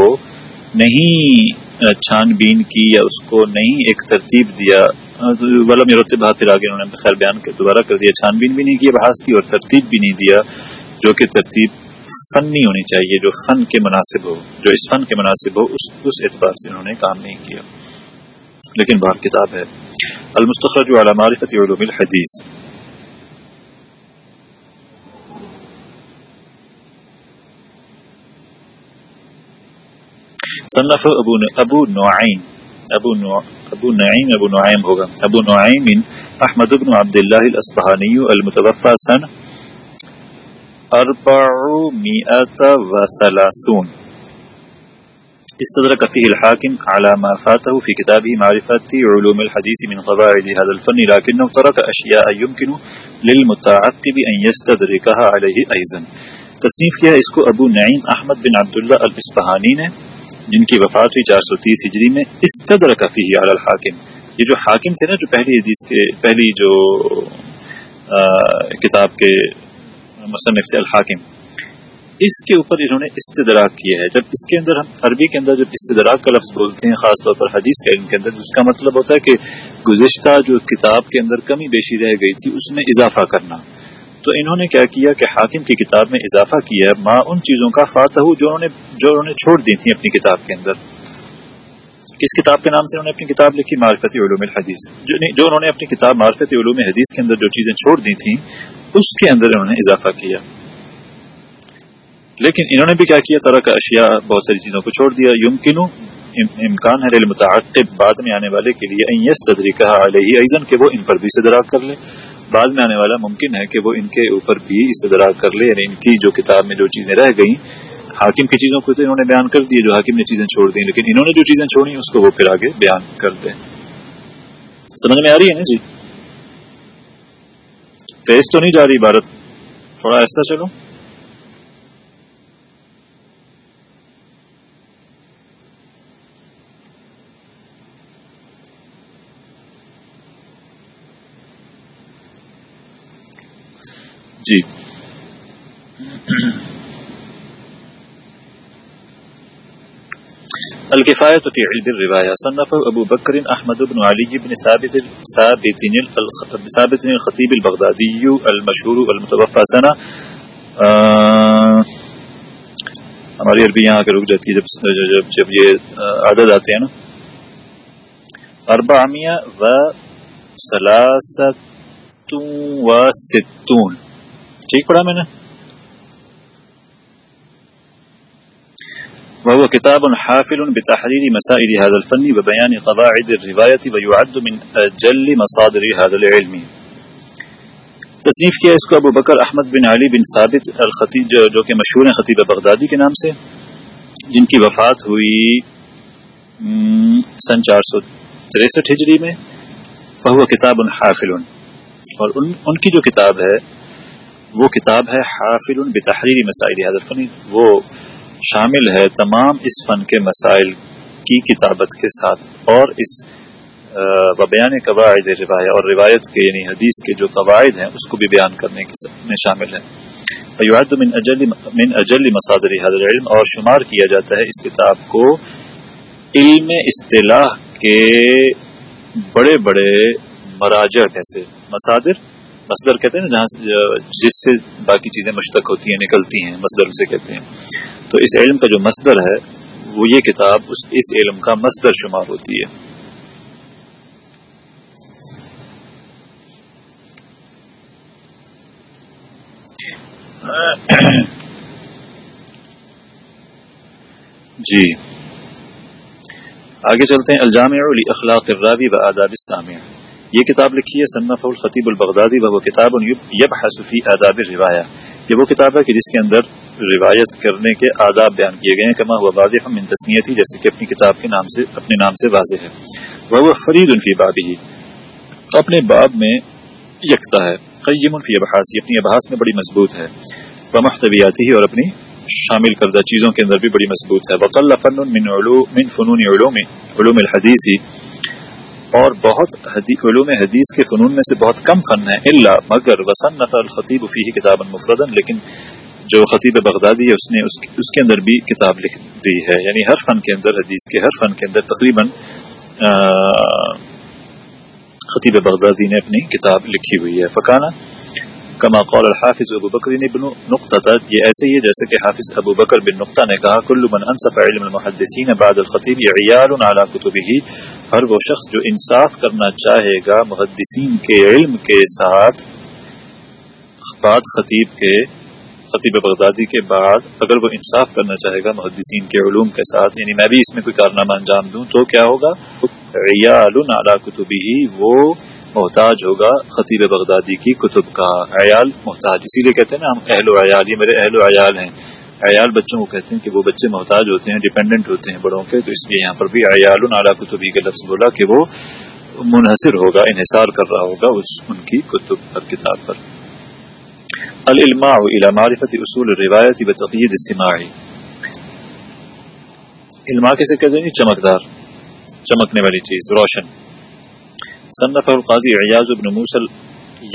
نہیں چھان بین کی یا اس کو نہیں ایک ترتیب دیا۔ ولم یرتب پھر آگے انہوں نے خیر بیان کے دوبارہ کر دیا چھان بین بھی نہیں کی بحث کی اور ترتیب بھی نہیں دیا، جو کہ ترتیب فنی ہونی چاہیے، جو فن کے مناسب ہو، جو اس فن کے مناسب ہو، اس اس اعتبار سے انہوں نے کام نہیں کیا۔ لیکن بہت کتاب ہے، المستخرج على معرفت علوم الحدیث۔ صنف ابو ابو نعیم۔ أبو أبو نعیم أبو نعیم ہوگا أبو نعیم أحمد بن عبد الله الاسبهاني المتوفى سن أربع مئة و ثلاثون استدرك فيه الحاكم على ما فاته في كتابه معرفة علوم الحديث من قواعد هذا الفن لكنه ترك أشياء يمكن للمتعقب أن يستدركها عليه أيضا. تصنیف کیا اس کو أبو نعیم أحمد بن عبداللہ الاسپہانی نے جن کی وفات ہوئی چار سو تیس ہجری میں، استدرک فيه على الحاکم۔ یہ جو حاکم تھے نا، جو پہلی حدیث کے، پہلی جو کتاب کے مصنف تھے الحاکم، اس کے اوپر انہوں نے استدراک کیا ہے۔ جب اس کے اندر ہم، عربی کے اندر جب استدراک کا لفظ بولتے ہیں، خاص طور پر حدیث کے علم کے اندر اس کا مطلب ہوتا ہے کہ گزشتہ جو کتاب کے اندر کمی بیشی رہ گئی تھی، اس میں اضافہ کرنا۔ تو انہوں نے کیا کیا کہ حاکم کی کتاب میں اضافہ کیا ماں ان چیزوں کا فاتح جو انہوں نے جو انہوں نے چھوڑ دی تھی اپنی کتاب کے اندر۔ کس کتاب کے نام سے انہوں نے اپنی کتاب لکھی؟ معرفت علوم الحدیث۔ جو انہوں نے اپنی کتاب معرفت علوم حدیث کے اندر جو چیزیں چھوڑ دی تھیں، اس کے اندر انہوں نے اضافہ کیا۔ لیکن انہوں نے بھی کیا کیا؟ طرح کا اشیاء، بہت ساری چیزوں کو چھوڑ دیا۔ یمکن امکان ہے متعقب بعد میں آنے والے کے لیے ایس تدریکہ علیہ ایزن، کہ وہ ان پر بھی استدراک کر لے۔ بعد میں آنے والا ممکن ہے کہ وہ ان کے اوپر بھی استدرا کر لے یعنی ان کی جو کتاب میں جو چیزیں رہ گئیں، حاکم کی چیزوں کو تو انہوں نے بیان کر دی، جو حاکم نے چیزیں چھوڑ دی لیکن انہوں نے جو چیزیں چھوڑی اس کو وہ پھر آگے بیان کر دیں۔ سمجھ میں آ رہی ہے نا جی؟ فیس تو نہیں جا رہی بھارت تھوڑا ایسا چلو۔ الکفایت فی علم الروایہ صنف أبو بکر أحمد بن علی بن ثابت ثابت الخطیب البغدادی المشہور المتوفى سنہ ہماری عربی یہاں کے رک جاتی ہے جب جب جب یہ عدد آتے ہیں نا سلاست و ستون ٹھیک پڑھا میں نے وهو كتاب حافل بتحرير مسائل هذا الفن وبيان قواعد الرواية ويعد من أجل مصادر هذا العلم. تصنیف کیا اس کو ابو بکر احمد بن علی بن ثابت الخطیب جو کہ مشہور ہیں خطیب بغدادی کے نام سے جن کی وفات ہوئی سن چار سو تریسٹھ ہجری میں فہو کتاب حافل۔ اور ان, ان کی جو کتاب ہے وہ کتاب ہے حافل بتحریر مسائل حضرت فنی وہ شامل ہے تمام اس فن کے مسائل کی کتابت کے ساتھ اور اس بیان قواعد روایت اور روایت کے یعنی حدیث کے جو قواعد ہیں، اس کو بھی بیان کرنے میں شامل ہے من اجل من اجل مصادر حضر علم اور شمار کیا جاتا ہے اس کتاب کو علم اصطلاح کے بڑے بڑے مراجع میں مصادر مصدر کہتے ہیں نا جہاں جس سے باقی چیزیں مشتق ہوتی ہیں، نکلتی ہیں، مصدر اسے کہتے ہیں۔ تو اس علم کا جو مصدر ہے، وہ یہ کتاب اس اس علم کا مصدر شمار ہوتی ہے۔ جی۔ آگے چلتے ہیں۔ الجامع اخلاق الراوی و آداب السامع۔ یہ کتاب لکھی ہے صنف الخطیب البغدادی وہ کتاب یب حسفی آداب روایا یہ وہ کتاب ہے کہ جس کے اندر روایت کرنے کے آداب بیان کیے گئے ہیں، کما ہوا واضح ہم تسنیت جیسے کہ اپنی کتاب کے نام سے، اپنے نام سے واضح ہے۔ وہ فرید الفی باب ہی اپنے باب میں یکتا ہے، قیم الفی ابحاس اپنی ابحاس میں بڑی مضبوط ہے۔ وہ محتویاتی ہی اور اپنی شامل کردہ چیزوں کے اندر بھی بڑی مضبوط ہے۔ وقل فن من علوم من فنون علوم علوم الحدیثی اور بہت علوم حدیث کے فنون میں سے بہت کم فن ہیں. اللہ مگر وسنت الخطیب فی کتاب مفردن لیکن جو خطیب بغدادی ہے، اس نے اس کے اندر بھی کتاب لکھ دی ہے. یعنی ہر فن کے اندر، حدیث کے ہر فن کے اندر تقریباً خطیب بغدادی نے اپنی کتاب لکھی ہوئی ہے. فکانہ کما قول الحافظ ابو بکر بن نقطہ یہ ایسے ہی ہے جیسے کہ حافظ ابو بکر بن نقطہ نے کہا، کل من انصف علم المحدثین بعد الخطیب عیال على کتبه ہر وہ شخص جو انصاف کرنا چاہے گا، محدثین کے علم کے ساتھ، بعد خطیب کے، خطیب بغدادی کے بعد، اگر وہ انصاف کرنا چاہے گا، محدثین کے علوم کے ساتھ یعنی میں بھی اس میں کوئی کارنامہ انجام دوں تو کیا ہوگا؟ عیال على کتبه وہ محتاج ہوگا خطیب بغدادی کی کتب کا عیال، محتاج، اسی لیے کہتے ہیں نا ہم اہل و عیال، یہ میرے اہل و عیال ہیں۔ عیال بچوں کو کہتے ہیں کہ وہ بچے محتاج ہوتے ہیں ڈپینڈنٹ ہوتے ہیں بڑوں کے، تو اس لیے یہاں پر بھی عیال اعلیٰ کتبی کے لفظ بولا کہ وہ منحصر ہوگا، انحصار کر رہا ہوگا اس، ان کی کتب پر کتاب پر۔ العلماء الى معرفت اصول روایتی بتقید السماعی علماء کیسے کہتے ہیں؟ چمکدار، چمکنے والی چیز، روشن۔ صنف القاضی عیاض بن موسل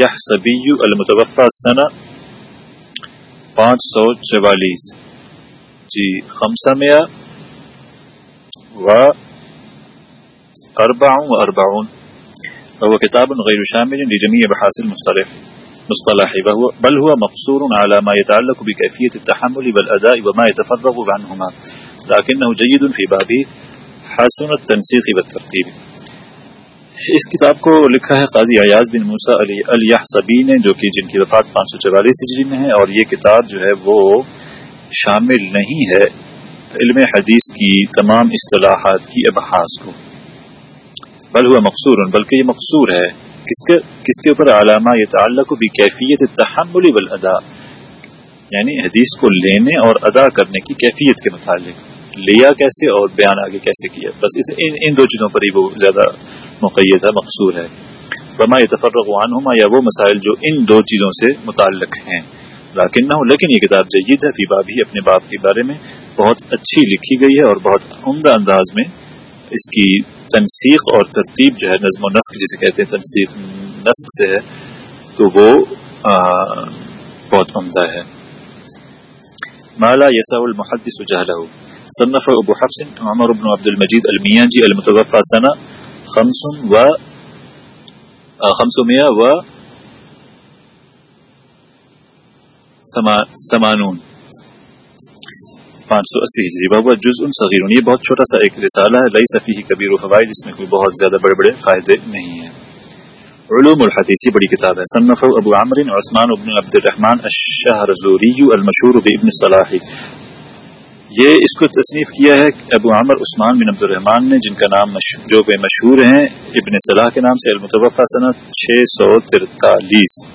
یحسبی المتوفى سو چوالیس. جی خمسہ میا و اربعون و اربعون. وهو كتاب غير شامل لجميع بحاث المصطلح مصطلح بل هو مقصور على ما يتعلق بكيفية التحمل والأداء وما يتفرغ عنهما. لكنه جيد في بابه حسن التنسيق والترتيب. اس کتاب کو لکھا ہے قاضی ایاز بن موسا علی الصبی نے، جو کہ جن کی وفات پانچ سو چوالیس ہجری میں ہے، اور یہ کتاب جو ہے وہ شامل نہیں ہے علم حدیث کی تمام اصطلاحات کی ابحاس کو۔ بل ہوا مقصور، بلکہ یہ مقصور ہے، کس کے کس کے اوپر علامہ یہ تعلق بھی کیفیت تحمل والادا یعنی حدیث کو لینے اور ادا کرنے کی کیفیت کے متعلق۔ لیا کیسے اور بیان آگے کیسے کیا۔ بس ان ان دو چیزوں پر ہی وہ زیادہ مقید ہے، مقصور ہے۔ بما تفرق عنہما یا وہ مسائل جو ان دو چیزوں سے متعلق ہیں۔ لیکن نہ ہو لیکن یہ کتاب جید ہے، فی باب ہی، اپنے باپ کے بارے میں بہت اچھی لکھی گئی ہے اور بہت عمدہ انداز میں اس کی تنسیق اور ترتیب جو ہے، نظم و نسق جسے کہتے ہیں، تنسیق نسق سے ہے، تو وہ بہت عمدہ ہے۔ مالا یسا المحدث جہلہ صنف أبو حفص عمر بن عبد المجید الميانجي المتوفى سنة خمس و خمسمائة و ثمانون. پانچ سو اسی ہجری. بابا جز ان صغیر یہ بہت چھوٹا سا ایک رسالہ ہے. لئی صفی کبیر و فوائد. اس میں کوئی بہت زیادہ بڑے بڑے فائدے نہیں ہیں. علوم الحدیثی بڑی کتاب ہے. صنف ابو عمر عثمان ابن عبد الرحمن الشہرزوری المشہور بابن صلاحی یہ اس کو تصنیف کیا ہے ابو عامر عثمان بن عبد الرحمان نے، جن کا نام جو بے مشہور ہیں، ابن صلاح کے نام سے المتوفہ صنعت چھ سو ترتالیس۔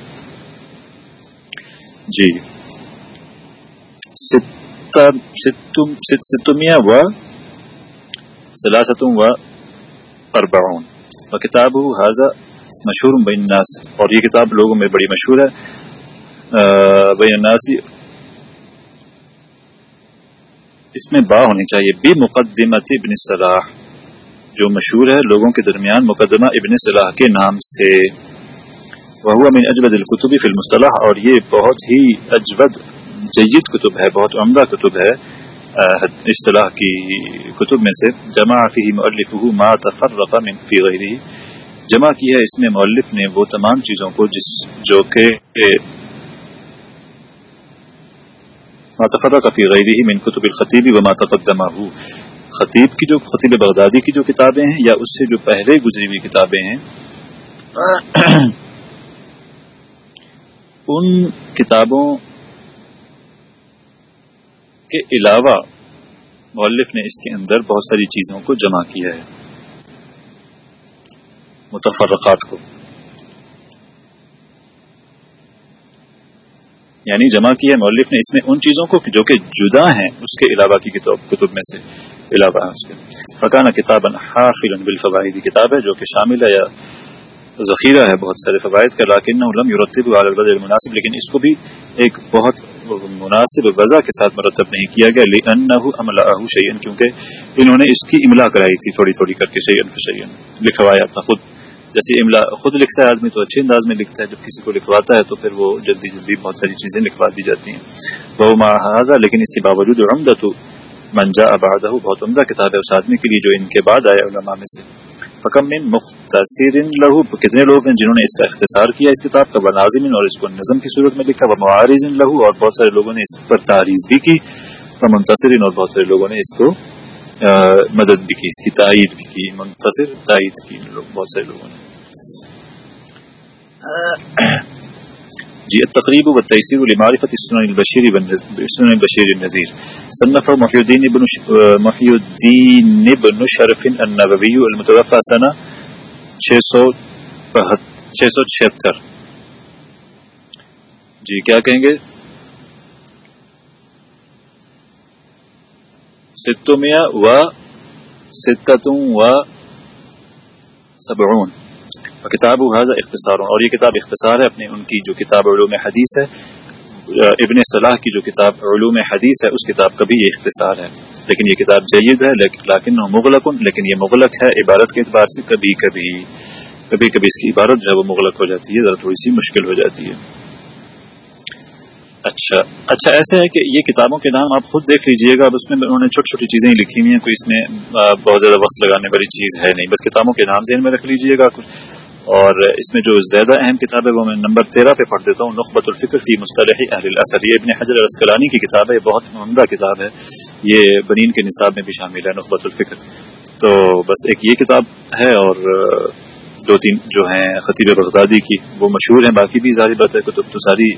جی۔ ستمیہ و سلاستم و اربعون۔ و کتاب حاضہ مشہور بین الناس۔ اور یہ کتاب لوگوں میں بڑی مشہور ہے۔ بین الناسی اس میں با ہونی چاہیے. بے مقدمت ابن صلاح. جو مشہور ہے لوگوں کے درمیان مقدمہ ابن صلاح کے نام سے. وہ من اجبد القتبی فی المصطلح. اور یہ بہت ہی اجبد جید کتب ہے، بہت عمدہ کتب ہے اصطلاح کی کتب میں سے. جمع فی مؤلف ما تفرق من فی غیری جمع کی ہے اس میں مؤلف نے وہ تمام چیزوں کو جس جو کہ ما تفرق فی غیره من کتب الخطیب وما تقدمه. خطیب کی جو، خطیب بغدادی کی جو کتابیں ہیں یا اس سے جو پہلے گزری ہوئی کتابیں ہیں؟ ان کتابوں کے علاوہ مؤلف نے اس کے اندر بہت ساری چیزوں کو جمع کیا ہے، متفرقات کو۔ یعنی جمع کیا مولف نے اس میں ان چیزوں کو جو کہ جدا ہیں، اس کے علاوہ کی کتاب کتب میں سے علاوہ اس کے۔ فقانہ کتاب حافل بالفوائد کتاب ہے، جو کہ شامل ہے یا ذخیرہ ہے بہت سارے فوائد کا لاکن علم یورتب المناسب، لیکن اس کو بھی ایک بہت مناسب وضع کے ساتھ مرتب نہیں کیا گیا لیکن عملہ شعین کیونکہ انہوں نے اس کی املا کرائی تھی، تھوڑی تھوڑی کر کے شعین فشین لکھوایا تھا خود۔ جیسے املا خود لکھتا ہے، آدمی تو اچھے انداز میں لکھتا ہے، جب کسی کو لکھواتا ہے تو پھر وہ جلدی جلدی بہت ساری چیزیں لکھوا دی جاتی ہیں۔ وہ محاذہ لیکن اس کے باوجود عمدہ تو منجا آباد بہت عمدہ کتاب ہے اس آدمی کے لیے جو ان کے بعد آیا علماء میں سے۔ فکم من مختصر لہو کتنے لوگ ہیں جنہوں نے اس کا اختصار کیا اس کتاب کا بناظم اور اس کو نظم کی صورت میں لکھا وہ معارض لہو اور بہت سارے لوگوں نے اس پر تعریض بھی کی۔ وہ منتصر اور بہت سارے لوگوں نے اس کو مدد بھی کی، اس کی تائید بھی کی منتصر تائید کی لوگ، بہت سارے لوگوں نے۔ جی التقریب و تیسیر لمعرفت سنن البشیر سنن البشیر النذیر۔ صنف محی الدین ابن محی الدین ابن شرف النبوی المتوفى سنہ 676 جی کیا کہیں گے؟ ستمیا و ستتوں و سبعون۔ کتاب حاضر اختصار، اور یہ کتاب اختصار ہے اپنی، ان کی جو کتاب علوم حدیث ہے، ابن صلاح کی جو کتاب علوم حدیث ہے، اس کتاب کا بھی یہ اختصار ہے۔ لیکن یہ کتاب جید ہے لیکن مغلق، لیکن یہ مغلق ہے عبارت کے اعتبار سے کبھی کبھی کبھی کبھی اس کی عبارت جو ہے وہ مغلق ہو جاتی ہے، ذرا تھوڑی سی مشکل ہو جاتی ہے۔ اچھا. اچھا ایسا ہے کہ یہ کتابوں کے نام آپ خود دیکھ لیجیے گا، اب اس میں انہوں نے چھوٹی چھوٹی چیزیں لکھی ہوئی ہیں، کوئی اس میں بہت زیادہ وقت لگانے والی چیز ہے نہیں۔ بس کتابوں کے نام ذہن میں رکھ لیجیے گا اور اس میں جو زیادہ اہم کتاب ہے وہ میں نمبر تیرہ پہ پڑھ دیتا ہوں نخبت الفکر فی مصطلح اہل الاثر یہ ابن حجر اسکلانی کی کتاب ہے، بہت عمدہ کتاب ہے۔ یہ بنین کے نصاب میں بھی شامل ہے نخبت الفکر تو بس ایک یہ کتاب ہے اور دو تین جو ہیں خطیب بغدادی کی، وہ مشہور ہیں، باقی بھی ظاہر بات ہے کتب تو ساری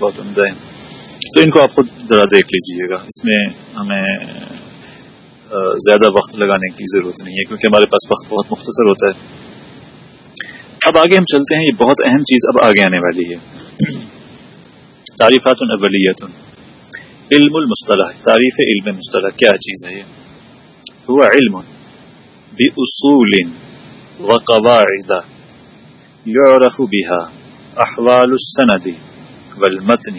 بہت عمدہ ہیں۔ تو ان کو آپ خود ذرا دیکھ لیجیے گا۔ اس میں ہمیں زیادہ وقت لگانے کی ضرورت نہیں ہے، کیونکہ ہمارے پاس وقت بہت مختصر ہوتا ہے۔ اب آگے ہم چلتے ہیں، یہ بہت اہم چیز اب آگے آنے والی ہے۔ تعریفات اولیت علم المصطلح، تعریف علم مصطلح، کیا چیز ہے یہ؟ هو علم بأصول وقواعد. يعرف بها احوال السند والمتن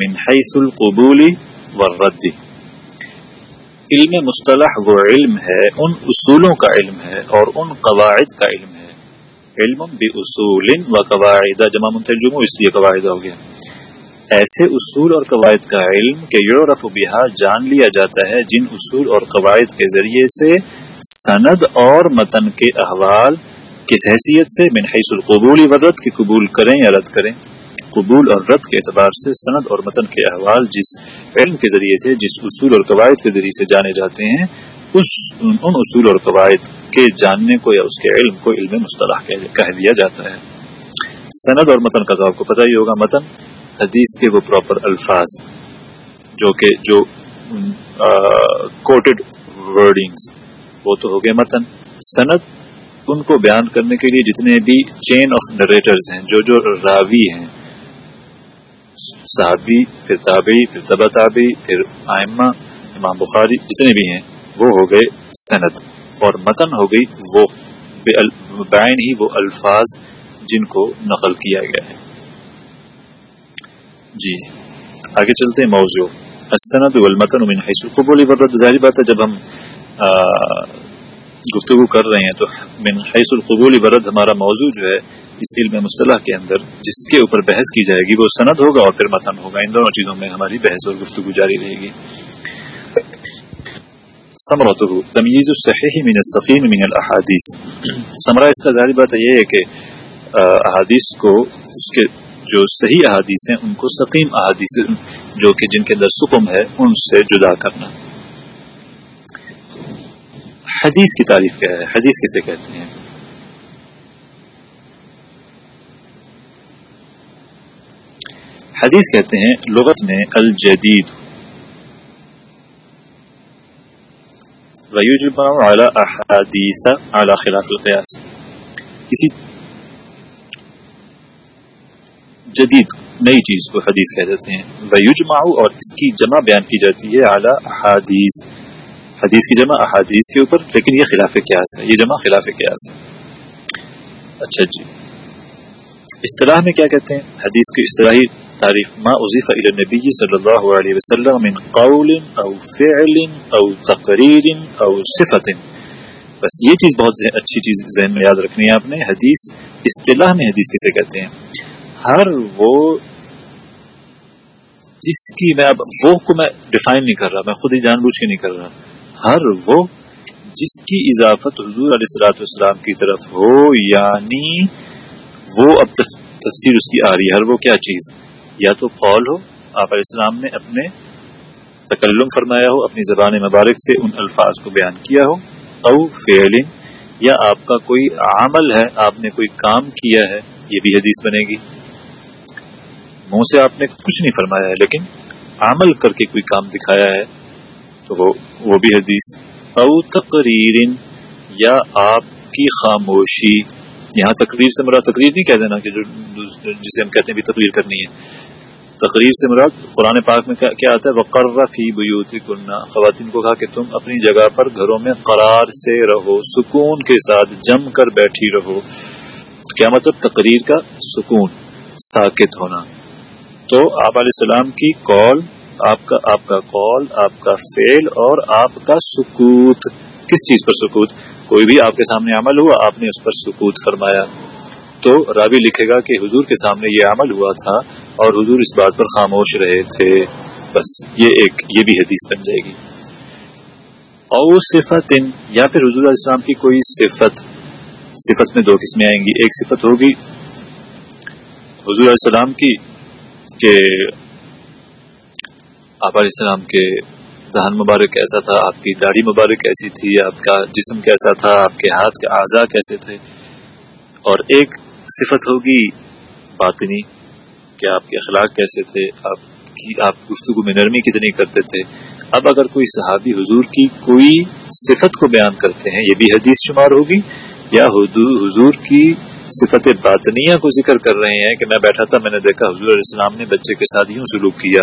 من حيث القبول والرد. علم مصطلح وہ علم ہے، ان اصولوں کا علم ہے اور ان قواعد کا علم ہے. علم اصول و قواعدہ جمع منتجم اس لیے قواعد ہو گیا. ایسے اصول اور قواعد کا علم کہ یورف بہا جان لیا جاتا ہے جن اصول اور قواعد کے ذریعے سے سند اور متن کے احوال کس حیثیت سے؟ من حیث القبول و رد کی قبول کریں یا رد کریں. قبول اور رد کے اعتبار سے سند اور متن کے احوال جس علم کے ذریعے سے، جس اصول اور قواعد کے ذریعے سے جانے جاتے ہیں، اس، ان اصول اور قواعد کے جاننے کو یا اس کے علم کو علم مصطلح کہہ دیا جاتا ہے۔ سند اور متن کا تو آپ کو پتہ ہی ہوگا، متن حدیث کے وہ پراپر الفاظ جو کہ، جو کوٹڈ ورڈنگز وہ تو ہو گئے متن۔ سند ان کو بیان کرنے کے لیے جتنے بھی چین آف نریٹرز ہیں، جو جو راوی ہیں۔ صحابی، پھر تابعی، پھر تبا تابعی، پھر آئمہ، امام بخاری، جتنے بھی ہیں، وہ ہو گئے سند۔ اور متن ہو گئی وہ بین ہی وہ الفاظ جن کو نقل کیا گیا ہے۔ جی۔ آگے چلتے ہیں موضوع۔ السند والمتن من حیث القبول والرد ظاہری بات ہے، جب ہم گفتگو کر رہے ہیں تو من حیث القبول والرد ہمارا موضوع جو ہے اس علم مصطلح کے اندر جس کے اوپر بحث کی جائے گی وہ سند ہوگا اور پھر متن ہوگا۔ ان دونوں چیزوں میں ہماری بحث اور گفتگو جاری رہے گی۔ ثمرته تمیز الصحیح من السقیم من الاحادیث۔ ثمرہ اس کا ظاہری بات یہ ہے کہ احادیث کو، اس کے جو صحیح احادیث ہیں، ان کو سقیم احادیث، جو کہ جن کے اندر سکم ہے، ان سے جدا کرنا۔ حدیث کی تعریف کیا ہے؟ حدیث کسے کہتے ہیں؟ حدیث کہتے ہیں، لغت میں الجدید۔ على احادیث على خلاف القیاس کسی جدید نئی چیز کو حدیث کہہ دیتے ہیں۔ ویجمع اور اس کی جمع بیان کی جاتی ہے اعلی احادیث حدیث کی جمع، احادیث کے اوپر، لیکن یہ خلاف قیاس ہے، یہ جمع خلاف قیاس ہے۔ اچھا جی۔ اصطلاح میں کیا کہتے ہیں؟ حدیث کی اصطلاحی تعریف، ما اضیف الى النبی صلی اللہ علیہ وسلم من قول او فعل او تقریر او صفت۔ بس یہ چیز بہت اچھی چیز ذہن میں یاد رکھنی ہے آپ نے۔ حدیث، اصطلاح میں حدیث کسے کہتے ہیں؟ ہر وہ، جس کی میں اب وہ کو میں ڈیفائن نہیں کر رہا، میں خود ہی جان بوجھ کے نہیں کر رہا۔ ہر وہ جس کی اضافت حضور علیہ السلاۃ والسلام کی طرف ہو یعنی وہ اب تفسیر اس کی آ رہی ہے، ہر وہ کیا چیز؟ یا تو قول ہو، آپ علیہ السلام نے اپنے تکلم فرمایا ہو، اپنی زبان مبارک سے ان الفاظ کو بیان کیا ہو، او فعل، یا آپ کا کوئی عمل ہے، آپ نے کوئی کام کیا ہے، یہ بھی حدیث بنے گی۔ منہ سے آپ نے کچھ نہیں فرمایا ہے، لیکن عمل کر کے کوئی کام دکھایا ہے تو وہ وہ بھی حدیث۔ او تقریر یا آپ کی خاموشی۔ یہاں تقریر سے مرا تقریر نہیں کہہ دینا کہ جو جسے ہم کہتے ہیں بھی تقریر کرنی ہے۔ تقریر سے مراد قرآن پاک میں کیا آتا ہے؟ وقرہ فی بیوت کنہ خواتین کو کہا کہ تم اپنی جگہ پر گھروں میں قرار سے رہو، سکون کے ساتھ جم کر بیٹھی رہو۔ کیا مطلب؟ تقریر کا سکون، ساکت ہونا۔ تو آپ علیہ السلام کی کال آپ کا آپ کا کال آپ کا فیل اور آپ کا سکوت. کس چیز پر سکوت؟ کوئی بھی آپ کے سامنے عمل ہوا، آپ نے اس پر سکوت فرمایا. تو راوی لکھے گا کہ حضور کے سامنے یہ عمل ہوا تھا اور حضور اس بات پر خاموش رہے تھے. بس، یہ ایک، یہ بھی حدیث بن جائے گی. اور صفت یا پھر حضور علیہ السلام کی کوئی صفت. صفت میں دو قسمیں آئیں گی، ایک صفت ہوگی حضور علیہ السلام کی کہ آپ علیہ السلام کے دہن مبارک کیسا تھا؟ آپ کی داڑھی مبارک کیسی تھی؟ آپ کا جسم کیسا تھا؟ آپ کے ہاتھ کے اعضاء کیسے تھے؟ اور ایک صفت ہوگی باطنی کہ آپ کے اخلاق کیسے تھے؟ آپ کی، آپ گفتگو میں نرمی کتنی کرتے تھے؟ اب اگر کوئی صحابی حضور کی کوئی صفت کو بیان کرتے ہیں، یہ بھی حدیث شمار ہوگی، یا حضور کی صفت باطنیہ کو ذکر کر رہے ہیں کہ میں بیٹھا تھا، میں نے دیکھا حضور علیہ السلام نے بچے کے ساتھ یوں سلوک کیا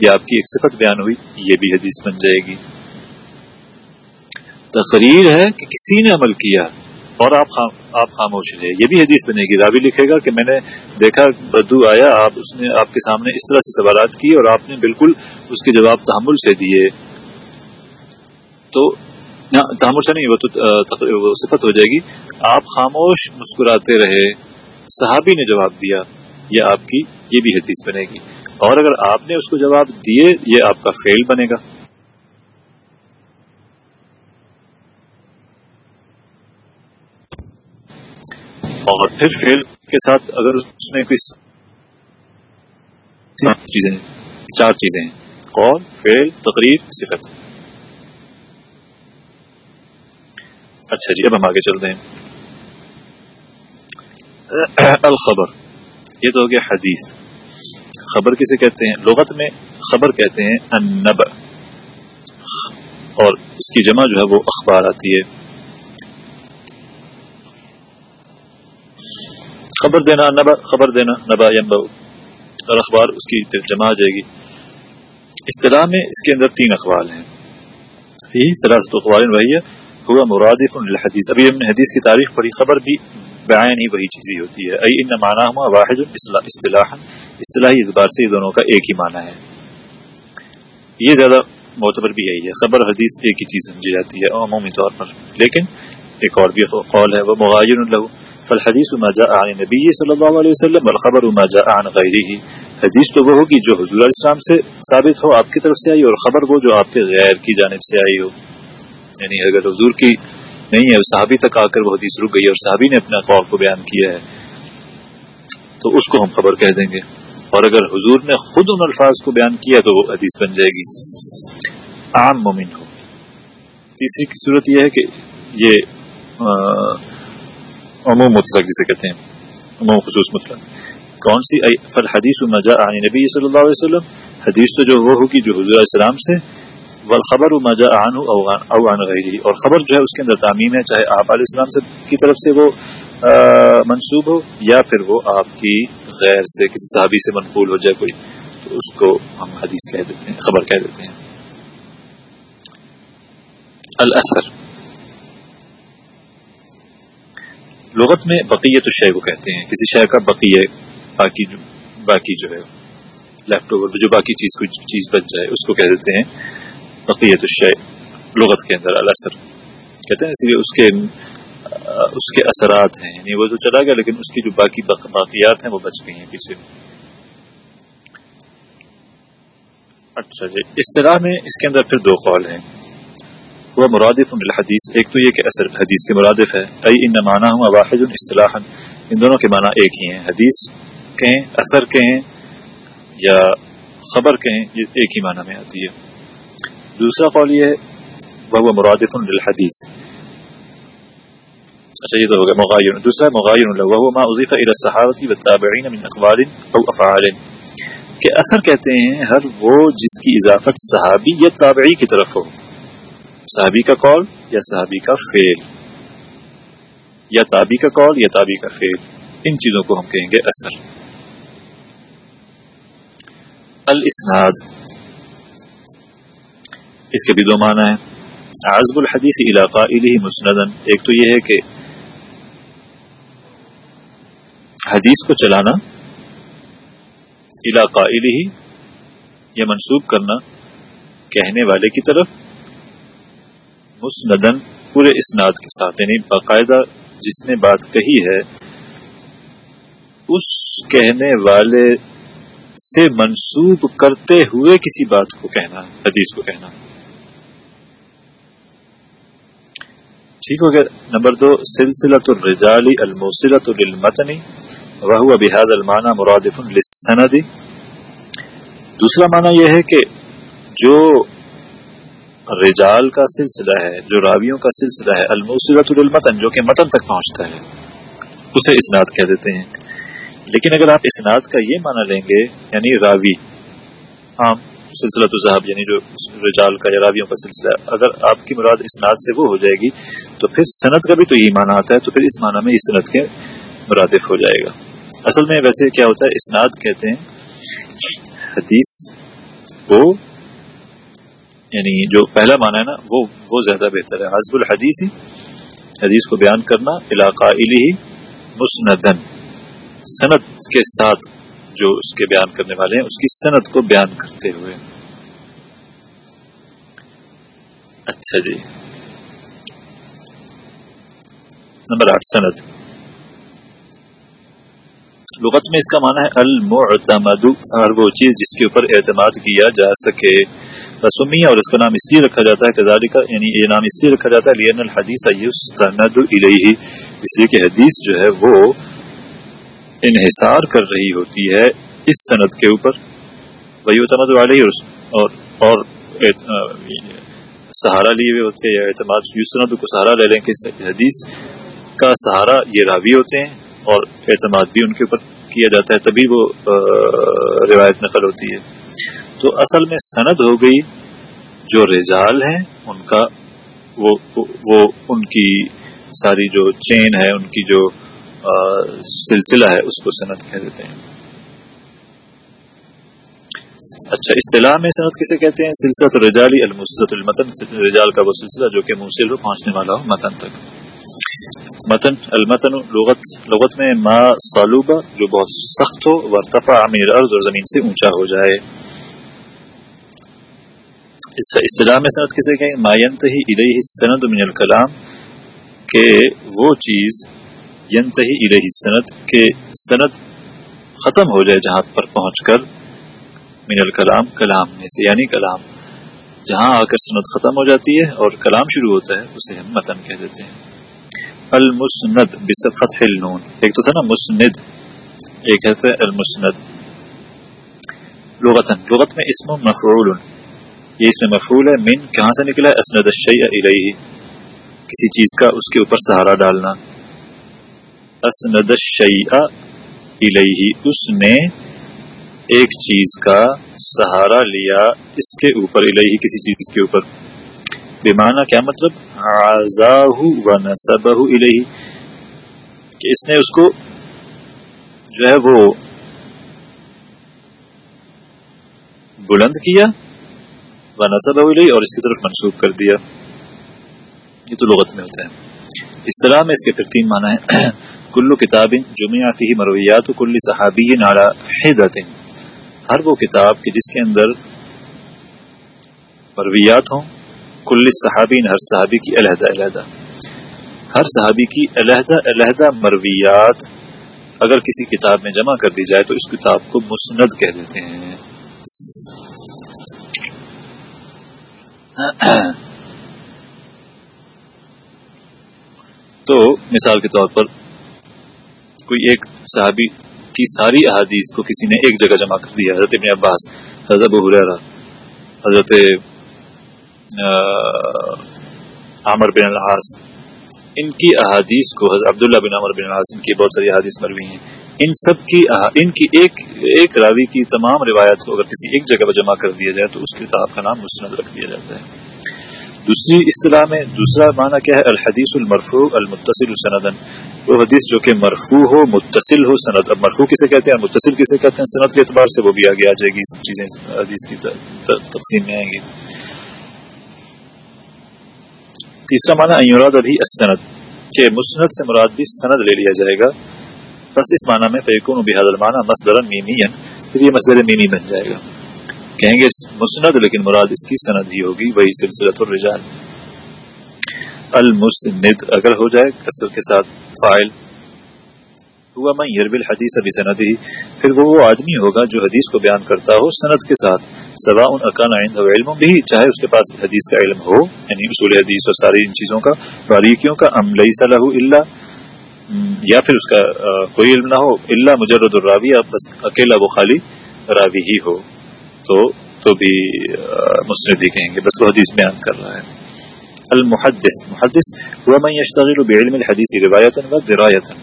یا آپ کی ایک صفت بیان ہوئی، یہ بھی حدیث بن جائے گی۔ تقریر ہے کہ کسی نے عمل کیا اور آپ خام، آپ خاموش رہے یہ بھی حدیث بنے گی۔ راوی لکھے گا کہ میں نے دیکھا بدو آیا، آپ اس نے، آپ کے سامنے اس طرح سے سوالات کیے اور آپ نے بالکل اس کے جواب تحمل سے دیے۔ تو تحمل نہیں، وہ تو صفت ہو جائے گی۔ آپ خاموش مسکراتے رہے، صحابی نے جواب دیا، یہ آپ کی، یہ بھی حدیث بنے گی۔ اور اگر آپ نے اس کو جواب دیے، یہ آپ کا فیل بنے گا۔ اور پھر فیل کے ساتھ اگر اس میں کوئی چیزیں، چار چیزیں ہیں۔ قول فیل تقریر، صفت۔ اچھا جی اب ہم آگے چلتے ہیں۔ الخبر، یہ تو ہو گیا حدیث۔ خبر کسے کہتے ہیں؟ لغت میں خبر کہتے ہیں النبع اور اس کی جمع جو ہے وہ اخبار آتی ہے۔ خبر دینا نبا خبر دینا نبا یم اور اخبار اس کی جمع آ جائے گی۔ اصطلاح میں اس کے اندر تین اخبار ہیں۔ سلاست اخبار وہی ہے۔ ہوا مرادف الحدیث ابھی ہم نے حدیث کی تاریخ پڑھی، خبر بھی بیان ہی وہی چیز ہی ہوتی ہے. ائی ان معنی ہوا واحد اصطلاح اصطلاحی اعتبار سے یہ دونوں کا ایک ہی معنی ہے. یہ زیادہ معتبر بھی یہی ہے. خبر، حدیث ایک ہی چیز سمجھی جاتی ہے عمومی طور پر. لیکن ایک اور بھی قول ہے وہ مغاجر الگ فالحدیث ما جاء عن نبی صلی اللہ علیہ وسلم والخبر ما جاء عن غیره. حدیث تو وہ ہوگی جو حضور علیہ السلام سے ثابت ہو، آپ کی طرف سے آئی اور خبر وہ جو آپ کے غیر کی جانب سے آئی ہو. یعنی اگر حضور کی نہیں ہے، صحابی تک آ کر وہ حدیث رک گئی اور صحابی نے اپنا قول کو بیان کیا ہے، تو اس کو ہم خبر کہہ دیں گے۔ اور اگر حضور نے خود ان الفاظ کو بیان کیا تو وہ حدیث بن جائے گی۔ عام مومن ہو تیسری کی صورت یہ ہے کہ یہ عموم مطلق جسے کہتے ہیں، عموم خصوص مطلق۔ کون سی فل حدیث عن نبی صلی اللہ علیہ وسلم۔ حدیث تو جو وہ ہوگی جو حضور السلام سے والخبر مجا عن او عن غیری اور خبر جو ہے اس کے اندر تعمیم ہے، چاہے آپ علیہ السلام سے کی طرف سے وہ منسوب ہو یا پھر وہ آپ کی غیر سے، کسی صحابی سے منقول ہو جائے کوئی، تو اس کو ہم حدیث کہہ دیتے ہیں، خبر کہہ دیتے ہیں۔ الاثر لغت میں بقیت الشے کو کہتے ہیں، کسی شے کا بقیہ باقی جو باقی جو ہے لیفٹ اوور جو باقی چیز کو چیز بچ جائے، اس کو کہہ دیتے ہیں۔ بقیت الشے لغت کے اندر الاثر کہتے ہیں اس لیے اس کے اس کے اثرات ہیں یعنی وہ تو چلا گیا لیکن اس کی جو باقی باقیات ہیں وہ بچ گئی ہیں پیچھے اچھا جی اصطلاح میں اس کے اندر پھر دو قول ہیں. وہ مرادف الحدیث ایک تو یہ کہ اثر حدیث کے مرادف ہے. ائی ان معنی ہوں واحد اصطلاح ان دونوں کے معنی ایک ہی ہیں. حدیث کہیں، اثر کہیں، یا خبر کہیں، یہ ایک ہی معنی میں آتی ہے. دوسرا قول ہے وہ مرادف تو ہوگا مغایر دوسرا مغایر وہ ما اضیف إلى الصحابة والتابعین من اقوال أو أفعال. کہ اثر کہتے ہیں ہر وہ جس کی اضافت صحابی یا تابعی کی طرف ہو صحابی کا کال یا صحابی کا فیل یا تابی کا کال یا تابی کا فیل إن چیزوں کو ہم کہیں گے أثر. الإسناد. اس کے بھی دو معنی ہیں۔ عزب الحدیث علاقہ علی مسندن ایک تو یہ ہے کہ حدیث کو چلانا علاقہ ہی یا منسوخ کرنا کہنے والے کی طرف مسندن پورے اسناد کے ساتھ یعنی باقاعدہ جس نے بات کہی ہے، اس کہنے والے سے منسوب کرتے ہوئے کسی بات کو کہنا، حدیث کو کہنا۔ ٹھیک ہو گیا؟ نمبر دو، سلسلۃ الرجالی الموسلۃ للمتنی وہ بحاد المانا مرادف السندی دوسرا معنی یہ ہے کہ جو رجال کا سلسلہ ہے، جو راویوں کا سلسلہ ہے الموسرت المتن جو کہ متن تک پہنچتا ہے، اسے اسناد کہہ دیتے ہیں۔ لیکن اگر آپ اسناد کا یہ معنی لیں گے یعنی راوی، عام سلسلہ تو صاحب یعنی جو رجال کا یا راویوں کا سلسلہ، اگر آپ کی مراد اسناد سے وہ ہو جائے گی، تو پھر صنعت کا بھی تو یہ معنی آتا ہے، تو پھر اس معنی میں اس صنعت کے مرادف ہو جائے گا۔ اصل میں ویسے کیا ہوتا ہے؟ اسناد کہتے ہیں، حدیث کو یعنی جو پہلا معنی ہے نا، وہ وہ زیادہ بہتر ہے۔ حزب الحدیث، حدیث کو بیان کرنا علاقہ علی مسندن صنعت کے ساتھ جو اس کے بیان کرنے والے ہیں، اس کی صنعت کو بیان کرتے ہوئے۔ اچھا جی۔ نمبر آٹھ صنعت لغت میں اس کا معنی ہے المعتمد ہر وہ چیز جس کے اوپر اعتماد کیا جا سکے۔ رسمی اور اس کا نام اس لیے رکھا جاتا ہے کزاری کا یعنی یہ نام اس لیے رکھا جاتا ہے لین الحدیث یستند الیہ۔ اس لیے کہ حدیث جو ہے وہ انحصار کر رہی ہوتی ہے اس سند کے اوپر۔ وہی اعتماد علیہ اور اور سہارا لیے ہوئے ہوتے ہیں، یا اعتماد یوسند کو سہارا لے لیں کہ حدیث کا سہارا یہ راوی ہوتے ہیں اور اعتماد بھی ان کے اوپر کیا جاتا ہے، تبھی وہ روایت نقل ہوتی ہے۔ تو اصل میں سند ہو گئی جو رجال ہیں، ان کا وہ وہ ان کی ساری جو چین ہے، ان کی جو سلسلہ ہے، اس کو صنعت کہہ دیتے ہیں۔ اچھا اصطلاح میں صنعت کسے کہتے ہیں؟ سلسلت رجالی المسط المتن۔ رجال کا وہ سلسلہ جو کہ موسل ہو پہنچنے والا ہو، متن تک۔ متن، المتن لغت لغت میں ما صالوبہ جو بہت سخت ہو ورتفع امیر ارض اور زمین سے اونچا ہو جائے۔ اچھا، اصطلاح میں صنعت کسے کہیں؟ ماینت ہی الہ سند من الکلام، کہ وہ چیز ینتہی الہ سند کہ سند ختم ہو جائے جہاں پر پہنچ کر من الکلام، کلام میں سے یعنی کلام، جہاں آ کر سند ختم ہو جاتی ہے اور کلام شروع ہوتا ہے، اسے ہم متن کہہ دیتے ہیں۔ المسند بصفت النون، ایک تو تھا نا مسند، ایک ہے المسند۔ لغت لغت میں اسم مفعول، یہ اس میں مفعول ہے، من کہاں سے نکلا ہے؟ اسند الشیء الیہ، کسی چیز کا اس کے اوپر سہارا ڈالنا۔ اسند الیہ اس نے ایک چیز کا سہارا لیا اس کے اوپر الیہ کسی چیز کے اوپر۔ بیمانہ کیا مطلب؟ و نصب کہ اس نے اس کو جو ہے وہ بلند کیا و نصب اور اس کی طرف منسوخ کر دیا۔ یہ تو لغت میں ہوتا ہے اس طرح میں اس کے پھر تین معنی ہے کلو کتاب جمعہ فی مرویات کل صحابی نالا حدت ہر وہ کتاب کہ جس کے اندر مرویات ہوں کل صحابی ہر صحابی کی علیحدہ علیحدہ۔ ہر صحابی کی علیحدہ علیحدہ مرویات اگر کسی کتاب میں جمع کر دی جائے تو اس کتاب کو مسند کہہ دیتے ہیں۔ تو مثال کے طور پر کوئی ایک صحابی کی ساری احادیث کو کسی نے ایک جگہ جمع کر دیا، حضرت ابن عباس، حضرت ابو حریرہ حضرت عامر بن الحاظ ان کی احادیث کو، حضرت عبداللہ بن عمر بن الحاظ ان کی بہت ساری احادیث مروی ہیں۔ ان سب کی ان کی ایک ایک راوی کی تمام روایت کو اگر کسی ایک جگہ پر جمع کر دیا جائے تو اس کتاب کا نام مسند رکھ دیا جاتا ہے۔ دوسری اصطلاح میں دوسرا معنی کیا ہے؟ الحدیث المرفوع المتصل سندن وہ حدیث جو کہ مرفو ہو، متصل ہو صنعت اب مرفو کسے کہتے ہیں؟ متصل کسے کہتے ہیں؟ صنعت کے اعتبار سے وہ بھی آگے آ جائے گی سب چیزیں حدیث کی تقسیم میں آئیں گی. تیسرا معنی ایوراد ابھی اسنت کہ مسند سے مراد بھی سند لے لیا جائے گا. بس اس معنی میں فیقون بحاد المانا مسدر مینی پھر یہ مسئلہ مینی بن جائے گا. کہیں گے مسند، لیکن مراد اس کی سند ہی ہوگی، وہی سلسلت الرجال۔ المسند، اگر ہو جائے کثر کے ساتھ فائل۔ ہوا میں یرب الحدیث ابھی سند ہی پھر وہ وہ آدمی ہوگا جو حدیث کو بیان کرتا ہو سند کے ساتھ۔ سوا ان اکان آئند علم بھی، چاہے اس کے پاس حدیث کا علم ہو یعنی اصول حدیث اور ساری ان چیزوں کا، باریکیوں کا، ام لئی صلاح اللہ یا پھر اس کا کوئی علم نہ ہو اللہ مجرد الراوی بس اکیلا وہ خالی راوی ہی ہو۔ تو تو بھی مسند ہی کہیں گے۔ بس وہ حدیث بیان کر رہا ہے۔ المحدث، محدث ہوا میں یشتغل بعلم الحدیث روایتاً و درایتاً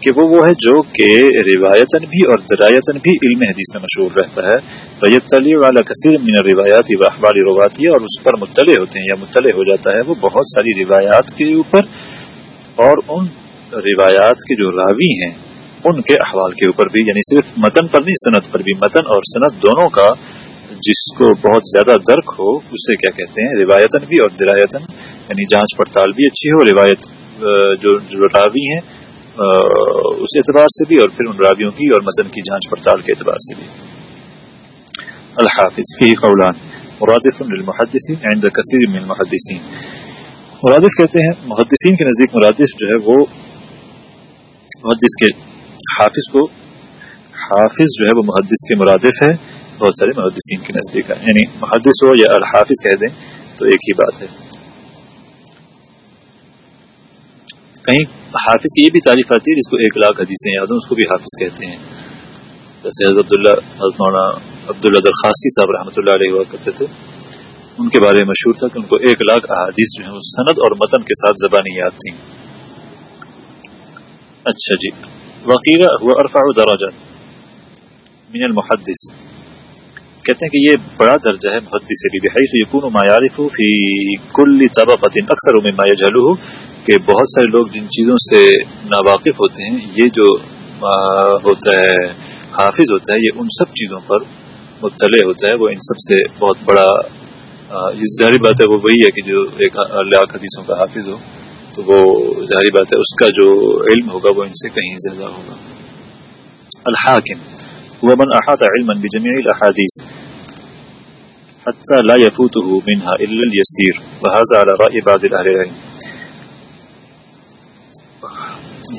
کہ وہ وہ ہے جو کہ روایتاً بھی اور درایتاً بھی علم حدیث میں مشہور رہتا ہے۔ ریت تلی والا کثیر من روایاتی و اخباری رواتی اور اس پر مطلع ہوتے ہیں یا مطلع ہو جاتا ہے وہ بہت ساری روایات کے اوپر اور ان روایات کے جو راوی ہیں ان کے احوال کے اوپر بھی یعنی صرف متن پر نہیں صنعت پر بھی۔ متن اور صنعت دونوں کا جس کو بہت زیادہ درک ہو، اسے کیا کہتے ہیں؟ روایتن بھی اور درایتن یعنی جانچ پڑتال بھی اچھی ہو، روایت جو جو راوی ہیں اس اعتبار سے بھی اور پھر ان راویوں کی اور متن کی جانچ پڑتال کے اعتبار سے بھی۔ الحافظ، فی قولان، مرادف للمحدثین عند کثیر من المحدثین۔ مرادف کہتے ہیں، محدثین کے نزدیک مرادف جو ہے، وہ محدث کے حافظ کو، حافظ جو ہے وہ محدث کے مرادف ہے بہت سارے محدثین کے نزدیک ہے یعنی محدث ہو یا الحافظ کہہ دیں، تو ایک ہی بات ہے۔ کہیں حافظ کی یہ بھی تعریف آتی ہے جس کو ایک لاکھ حدیثیں یاد ہوں، اس کو بھی حافظ کہتے ہیں۔ جیسے حضرت اللہ حضرت مولانا عبداللہ درخواستی صاحب رحمۃ اللہ علیہ ہوا کرتے تھے۔ ان کے بارے میں مشہور تھا کہ ان کو ایک لاکھ احادیث جو ہیں وہ سند اور متن کے ساتھ زبانی یاد تھیں۔ اچھا جی۔ وقیر ہوا ارفع دراجہ من المحدث. کہتے ہیں کہ یہ بڑا درجہ ہے محدث سے بھی، بحیث یکون ما یعرف فی کل طبقت اکثر مما یجهله کہ بہت سارے لوگ جن چیزوں سے ناواقف ہوتے ہیں، یہ جو ہوتا ہے، حافظ ہوتا ہے، یہ ان سب چیزوں پر مطلع ہوتا ہے، وہ ان سب سے بہت بڑا ظاہری بات ہے، وہ وہی ہے کہ جو ایک لاکھ حدیثوں کا حافظ ہو۔ وہ ظاہری بات ہے، اس کا جو علم ہوگا وہ ان سے کہیں زیادہ ہوگا۔ الحاکم هو من احاط علما بجميع الاحاديث حتى لا يفوته منها الا اليسير وهذا على راي بعض اهل العلم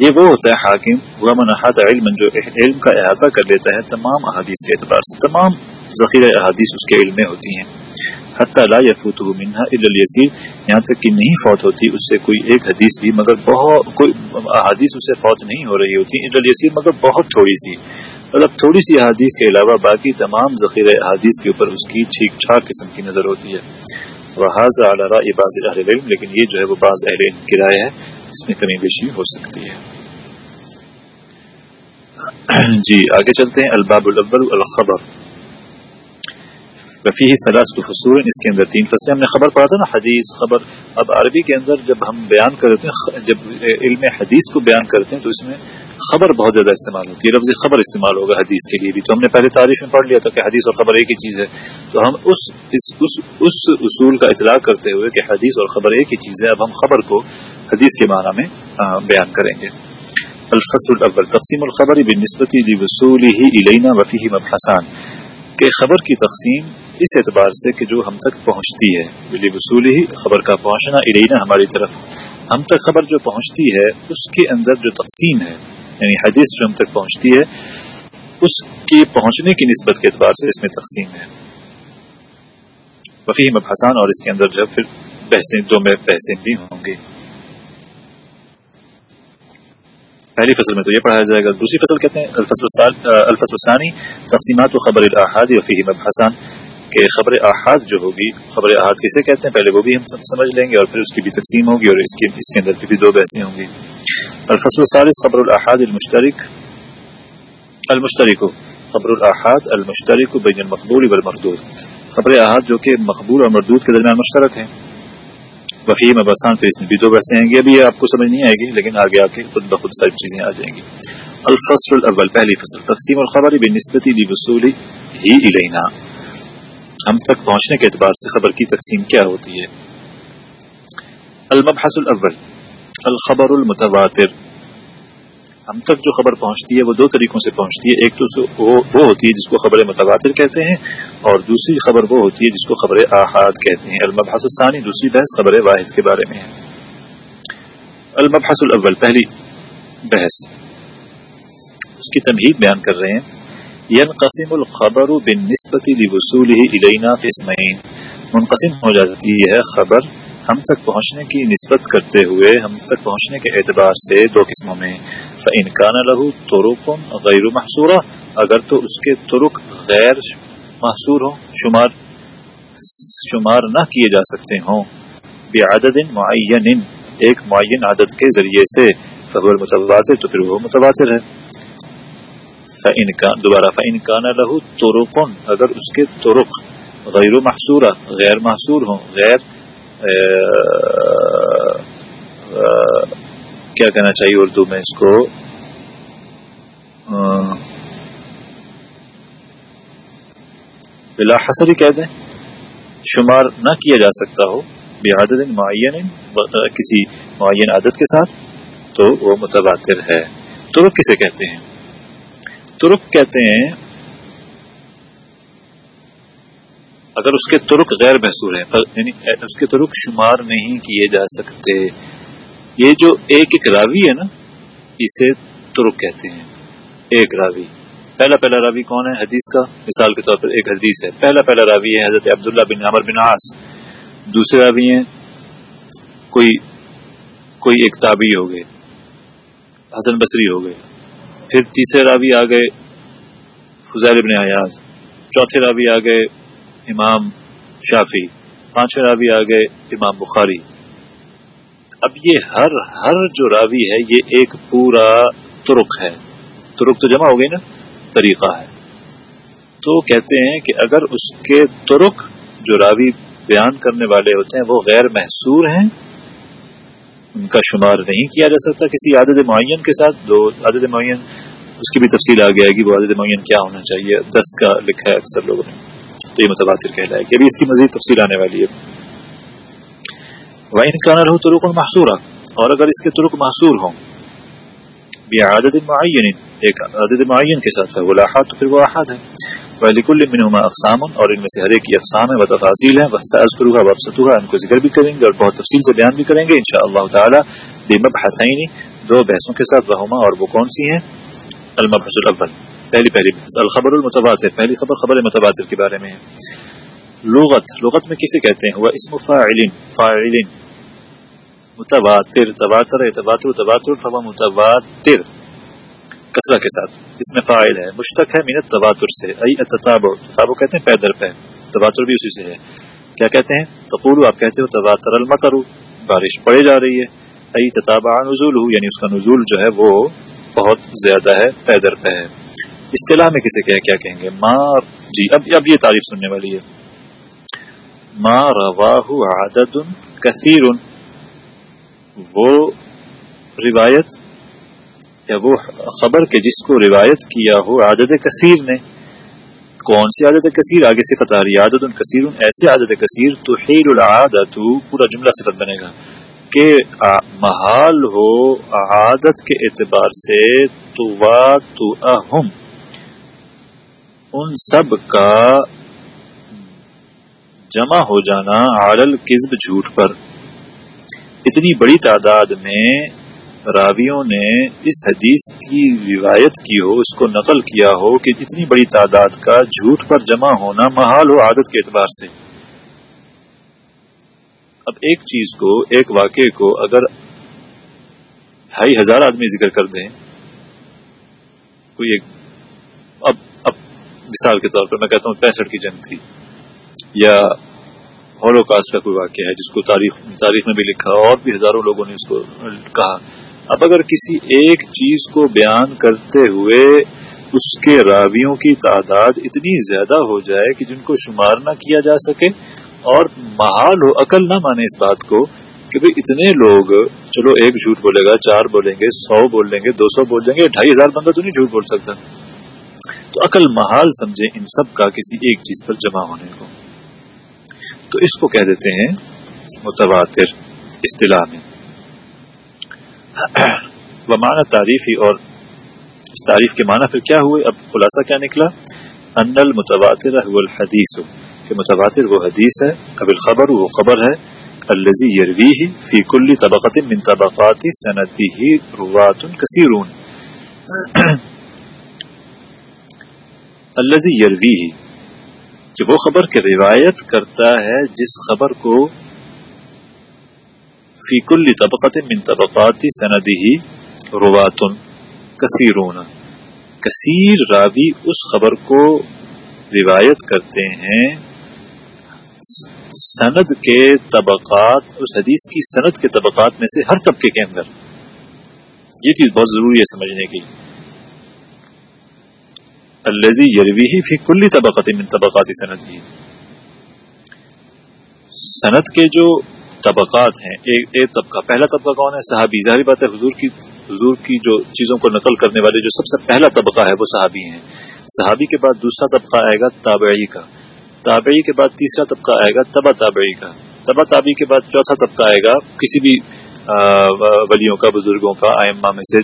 یہ وہ ہوتا ہے حاکم، وہ من احاط علما جو علم کا احاطہ کر لیتا ہے تمام احادیث کے اعتبار سے۔ تمام ذخیرہ احادیث اس کے علم میں ہوتی ہیں۔ حتی لا يفوته منها الا یہاں تک کہ نہیں فوت ہوتی، اس سے کوئی ایک حدیث بھی مگر بہت، کوئی احادیث اس سے فوت نہیں ہو رہی ہوتی، الا مگر بہت تھوڑی سی۔ مطلب تھوڑی سی احادیث کے علاوہ باقی تمام ذخیرہ احادیث کے اوپر اس کی ٹھیک ٹھاک قسم کی نظر ہوتی ہے۔ وحاذ على راء بعض اهل العلم، لیکن یہ جو ہے وہ بعض اہل علم کی رائے ہے، اس میں کمی بیشی ہو سکتی ہے۔ جی آگے چلتے ہیں۔ الباب الاول الخبر وفی سلاس فصور اس کے اندر تین فصلیں ہم نے خبر پڑھا تھا نا حدیث خبر۔ اب عربی کے اندر جب ہم بیان کرتے ہیں جب علم حدیث کو بیان کرتے ہیں تو اس میں خبر بہت زیادہ استعمال ہوتی ہے لفظ خبر استعمال ہوگا حدیث کے لیے بھی۔ تو ہم نے پہلے تاریخ میں پڑھ لیا تھا کہ حدیث اور خبر ایک ہی چیز ہے۔ تو ہم اس اس, اس, اس اصول کا اطلاع کرتے ہوئے کہ حدیث اور خبر ایک ہی چیز ہے اب ہم خبر کو حدیث کے معنی میں بیان کریں گے۔ الفصل الاول تقسیم الخبر بنسبتی وصول ہی علینا وفی مبحسان کہ خبر کی تقسیم اس اعتبار سے کہ جو ہم تک پہنچتی ہے یعنی بلی وصول ہی خبر کا پہنچنا ارینا ہماری طرف، ہم تک خبر جو پہنچتی ہے، اس کے اندر جو تقسیم ہے یعنی حدیث جو ہم تک پہنچتی ہے، اس کے پہنچنے کی نسبت کے اعتبار سے اس میں تقسیم ہے۔ وفیم مبحسان اور اس کے اندر جو پھر بحثیں، دو میں بحثیں بھی ہوں گی۔ پہلی فصل میں تو یہ پڑھایا جائے گا، دوسری فصل کہتے ہیں، الفصل الثانی، تقسیمات و خبر الاحاد وفی مبحسان کہ خبر احاد جو ہوگی، خبر احاد کسے کہتے ہیں؟ پہلے وہ بھی ہم سمجھ لیں گے اور پھر اس کی بھی تقسیم ہوگی اور اس کی، اس کے اندر بھی دو بحثیں ہوں گی۔ الفصل الثالث، خبر الاحاد المشترک۔ المشترک، خبر الاحاد المشترک بین المقبول والمردود۔ خبر احاد جو کہ مقبول اور مردود کے درمیان مشترک ہیں وفیم ابسان تو اس میں بھی دو بحثیں آئیں گی، ابھی آپ کو سمجھ نہیں آئے گی، لیکن آگے آ کے خود بخود ساری چیزیں آ جائیں گی۔ الفصل الاول، پہلی فصل، تقسیم الخبر بے نسبتی دی وصولی ہی الینا۔ ہم تک پہنچنے کے اعتبار سے خبر کی تقسیم کیا ہوتی ہے؟ المبحث الاول، الخبر المتواتر۔ ہم تک جو خبر پہنچتی ہے، وہ دو طریقوں سے پہنچتی ہے۔ ایک تو وہ ہوتی ہے جس کو خبر متواتر کہتے ہیں، اور دوسری خبر وہ ہوتی ہے جس کو خبر احاد کہتے ہیں۔ المبحث الثانی، دوسری بحث خبر واحد کے بارے میں ہے۔ المبحث الاول، پہلی بحث۔ اس کی تمہید بیان کر رہے ہیں۔ ینقسم الخبر بالنسبت لوصوله الینا قسمین منقسم ہو جاتی ہے خبر ہم تک پہنچنے کی نسبت کرتے ہوئے، ہم تک پہنچنے کے اعتبار سے دو قسموں میں فنکان لہو ترک غیر محصورہ اگر تو اس کے ترک غیر محصور ہوں، شمار شمار نہ کیے جا سکتے ہوں بے عدد معین، ایک معین عدد کے ذریعے سے خبر متواتر تو پھر وہ متواتر ہے۔ دوبارہ فنکان لہو ترکن اگر اس کے ترک غیر محصورہ، غیر محصور ہوں، غیر کیا کہنا چاہیے اردو میں اس کو؟ بلا حسری کہہ دیں، شمار نہ کیا جا سکتا ہو عادت معین کسی معین عادت کے ساتھ، تو وہ متبادر ہے۔ ترک کسے کہتے ہیں؟ ترک کہتے ہیں اگر اس کے ترک غیر محسور ہیں یعنی اس کے ترک شمار نہیں کیے جا سکتے۔ یہ جو ایک ایک راوی ہے نا، اسے ترک کہتے ہیں۔ ایک راوی۔ پہلا پہلا راوی کون ہے حدیث کا؟ مثال کے طور پر ایک حدیث ہے۔ پہلا پہلا راوی ہے حضرت عبداللہ بن عمر بن آس دوسرے راوی ہیں، کوئی کوئی ایک تابی ہو گئے۔ حسن بصری ہو گئے۔ پھر تیسرے راوی آ گئے فضیر بن ایاز۔ چوتھے راوی آ گئے امام شافی پانچویں راوی آ گئے امام بخاری۔ اب یہ ہر ہر جو راوی ہے یہ ایک پورا ترک ہے۔ ترک تو جمع ہو گئی نا؟ طریقہ ہے۔ تو کہتے ہیں کہ اگر اس کے ترک جو راوی بیان کرنے والے ہوتے ہیں وہ غیر محسور ہیں، ان کا شمار نہیں کیا جا سکتا کسی عادت معین کے ساتھ۔ دو عادت معین، اس کی بھی تفصیل آ گیا کہ وہ عادت معین کیا ہونا چاہیے؟ دس کا لکھا ہے اکثر لوگوں نے۔ تو یہ متبادر کہلائے کہ ابھی اس کی مزید تفصیل آنے والی ہے۔ وہ انکان رہو ترک محصور اور اگر اس کے ترک محصور ہوں عادت معین ایک عدد معین کے ساتھ وہ لاحات تو پھر وہ احاد ہے ولیکل منہما اقسام اور ان میں سے ہر ایک کی اقسام ہے و تفاصیل ہیں بس کروں وابستہ ان کو ذکر بھی کریں گے اور بہت تفصیل سے بیان بھی کریں گے ان شاء اللہ تعالیٰ بے مبحثین دو بحثوں کے ساتھ، وہما اور وہ کون سی ہیں؟ المبحث الاول پہلی پہلی الخبر المتبادر پہلی خبر خبر متبادر کے بارے میں ہے۔ لغت لغت میں کسے کہتے ہیں؟ وہ اسم فاعلین فاعلین۔ متواتر، تواتر تواتر تواتر، فوا متواتر۔ کسرہ کے ساتھ۔ اس میں فاعل ہے، مشتق ہے منت تواتر سے۔ ای اتتابع تتابع کہتے ہیں پیدر پہ۔ تواتر بھی اسی سے ہے۔ کیا کہتے ہیں؟ تقول آپ کہتے ہو تواتر المطر۔ بارش پڑے جا رہی ہے۔ ای تتابع نزول یعنی اس کا نزول جو ہے وہ بہت زیادہ ہے، پیدر پہ ہے۔ اصطلاح میں کسی کیا کہیں گے؟ ما جی اب اب یہ تعریف سننے والی ہے۔ ما رواہ عادت کثیر وہ روایت یا وہ خبر کے جس کو روایت کیا ہو عادت کثیر نے۔ کون سی عادت کثیر؟ آگے سے فتح رہی عادت کثیر ایسے عادت کثیر تو حیر العادت پورا جملہ صفت بنے گا۔ کہ محال ہو عادت کے اعتبار سے تو وا تو اہم ان سب کا جمع ہو جانا عالل کزب جھوٹ پر۔ اتنی بڑی تعداد میں راویوں نے اس حدیث کی روایت کی ہو، اس کو نقل کیا ہو کہ اتنی بڑی تعداد کا جھوٹ پر جمع ہونا محال ہو عادت کے اعتبار سے۔ اب ایک چیز کو، ایک واقعے کو اگر ڈھائی ہزار آدمی ذکر کر دیں، کوئی ایک مثال کے طور پر میں کہتا ہوں پینسٹھ کی جنگ تھی۔ یا ہولو کاسٹ کا کوئی واقعہ ہے جس کو تاریخ تاریخ میں بھی لکھا اور بھی ہزاروں لوگوں نے اس کو کہا۔ اب اگر کسی ایک چیز کو بیان کرتے ہوئے اس کے راویوں کی تعداد اتنی زیادہ ہو جائے کہ جن کو شمار نہ کیا جا سکے اور محال ہو، عقل نہ مانے اس بات کو کہ بھئی اتنے لوگ، چلو ایک جھوٹ بولے گا، چار بولیں گے، سو بول لیں گے، دو سو بول لیں گے، ڈھائی ہزار بندہ تو نہیں جھوٹ بول سکتا۔ تو عقل محال سمجھے ان سب کا کسی ایک چیز پر جمع ہونے کو۔ تو اس کو کہہ دیتے ہیں متواتر اصطلاح میں۔ وہ معنی تعریفی اور اس تعریف کے معنی پھر کیا ہوئے؟ اب خلاصہ کیا نکلا؟ ان المتواتر هو الحدیث، کہ متواتر وہ حدیث ہے، اب الخبر وہ خبر ہے الزی یروی فی کل طبقت من طبقات صنعتی ہی روات کثیرون۔ الزی یروی کہ وہ خبر کے روایت کرتا ہے، جس خبر کو فی کل طبقت من طبقات سندی ہی رواتن کثیرون۔ کثیر راوی اس خبر کو روایت کرتے ہیں۔ سند کے طبقات، اس حدیث کی سند کے طبقات میں سے ہر طبقے کے اندر۔ یہ چیز بہت ضروری ہے سمجھنے کی الزی یروی فی کلی طبقات من طبقات سند ہی سند کے جو طبقات ہیں ایک ایک طبقہ، پہلا طبقہ کون ہے؟ صحابی۔ ظاہری بات ہے، حضور کی حضور کی جو چیزوں کو نقل کرنے والے جو سب سے پہلا طبقہ ہے، وہ صحابی ہیں۔ صحابی کے بعد دوسرا طبقہ آئے گا تابعی کا۔ تابعی کے بعد تیسرا طبقہ آئے گا تبا تابعی کا۔ تبا تابعی کے بعد چوتھا طبقہ آئے گا کسی بھی ولیوں کا، بزرگوں کا آئمہ میں سے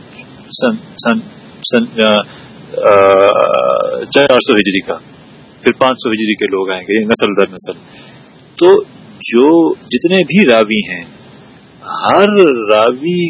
سن سن سن چار سو ہجری کا، پھر پانچ سو ہجری کے لوگ آئیں گے، نسل در نسل۔ تو جو جتنے بھی راوی ہیں، ہر راوی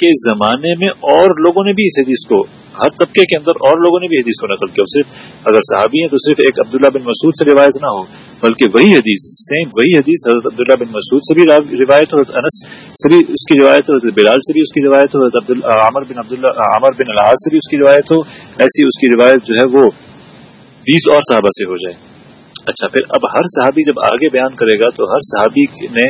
کے زمانے میں اور لوگوں نے بھی اس حدیث کو ہر طبقے کے اندر اور لوگوں نے بھی حدیث کو نقل کیا صرف اگر صحابی ہیں تو صرف ایک عبداللہ بن مسعود سے روایت نہ ہو، بلکہ وہی حدیث سیم وہی حدیث حضرت عبداللہ بن مسعود سے بھی روایت ہو حضرت انس سے بھی اس کی روایت ہو حضرت بلال سے بھی اس کی روایت ہو حضرت عامر بن عبداللہ عامر بن الحاظ سے بھی اس کی روایت ہو، ایسی اس کی روایت جو ہے وہ بیس اور صحابہ سے ہو جائے۔ اچھا پھر اب ہر صحابی جب آگے بیان کرے گا تو ہر صحابی نے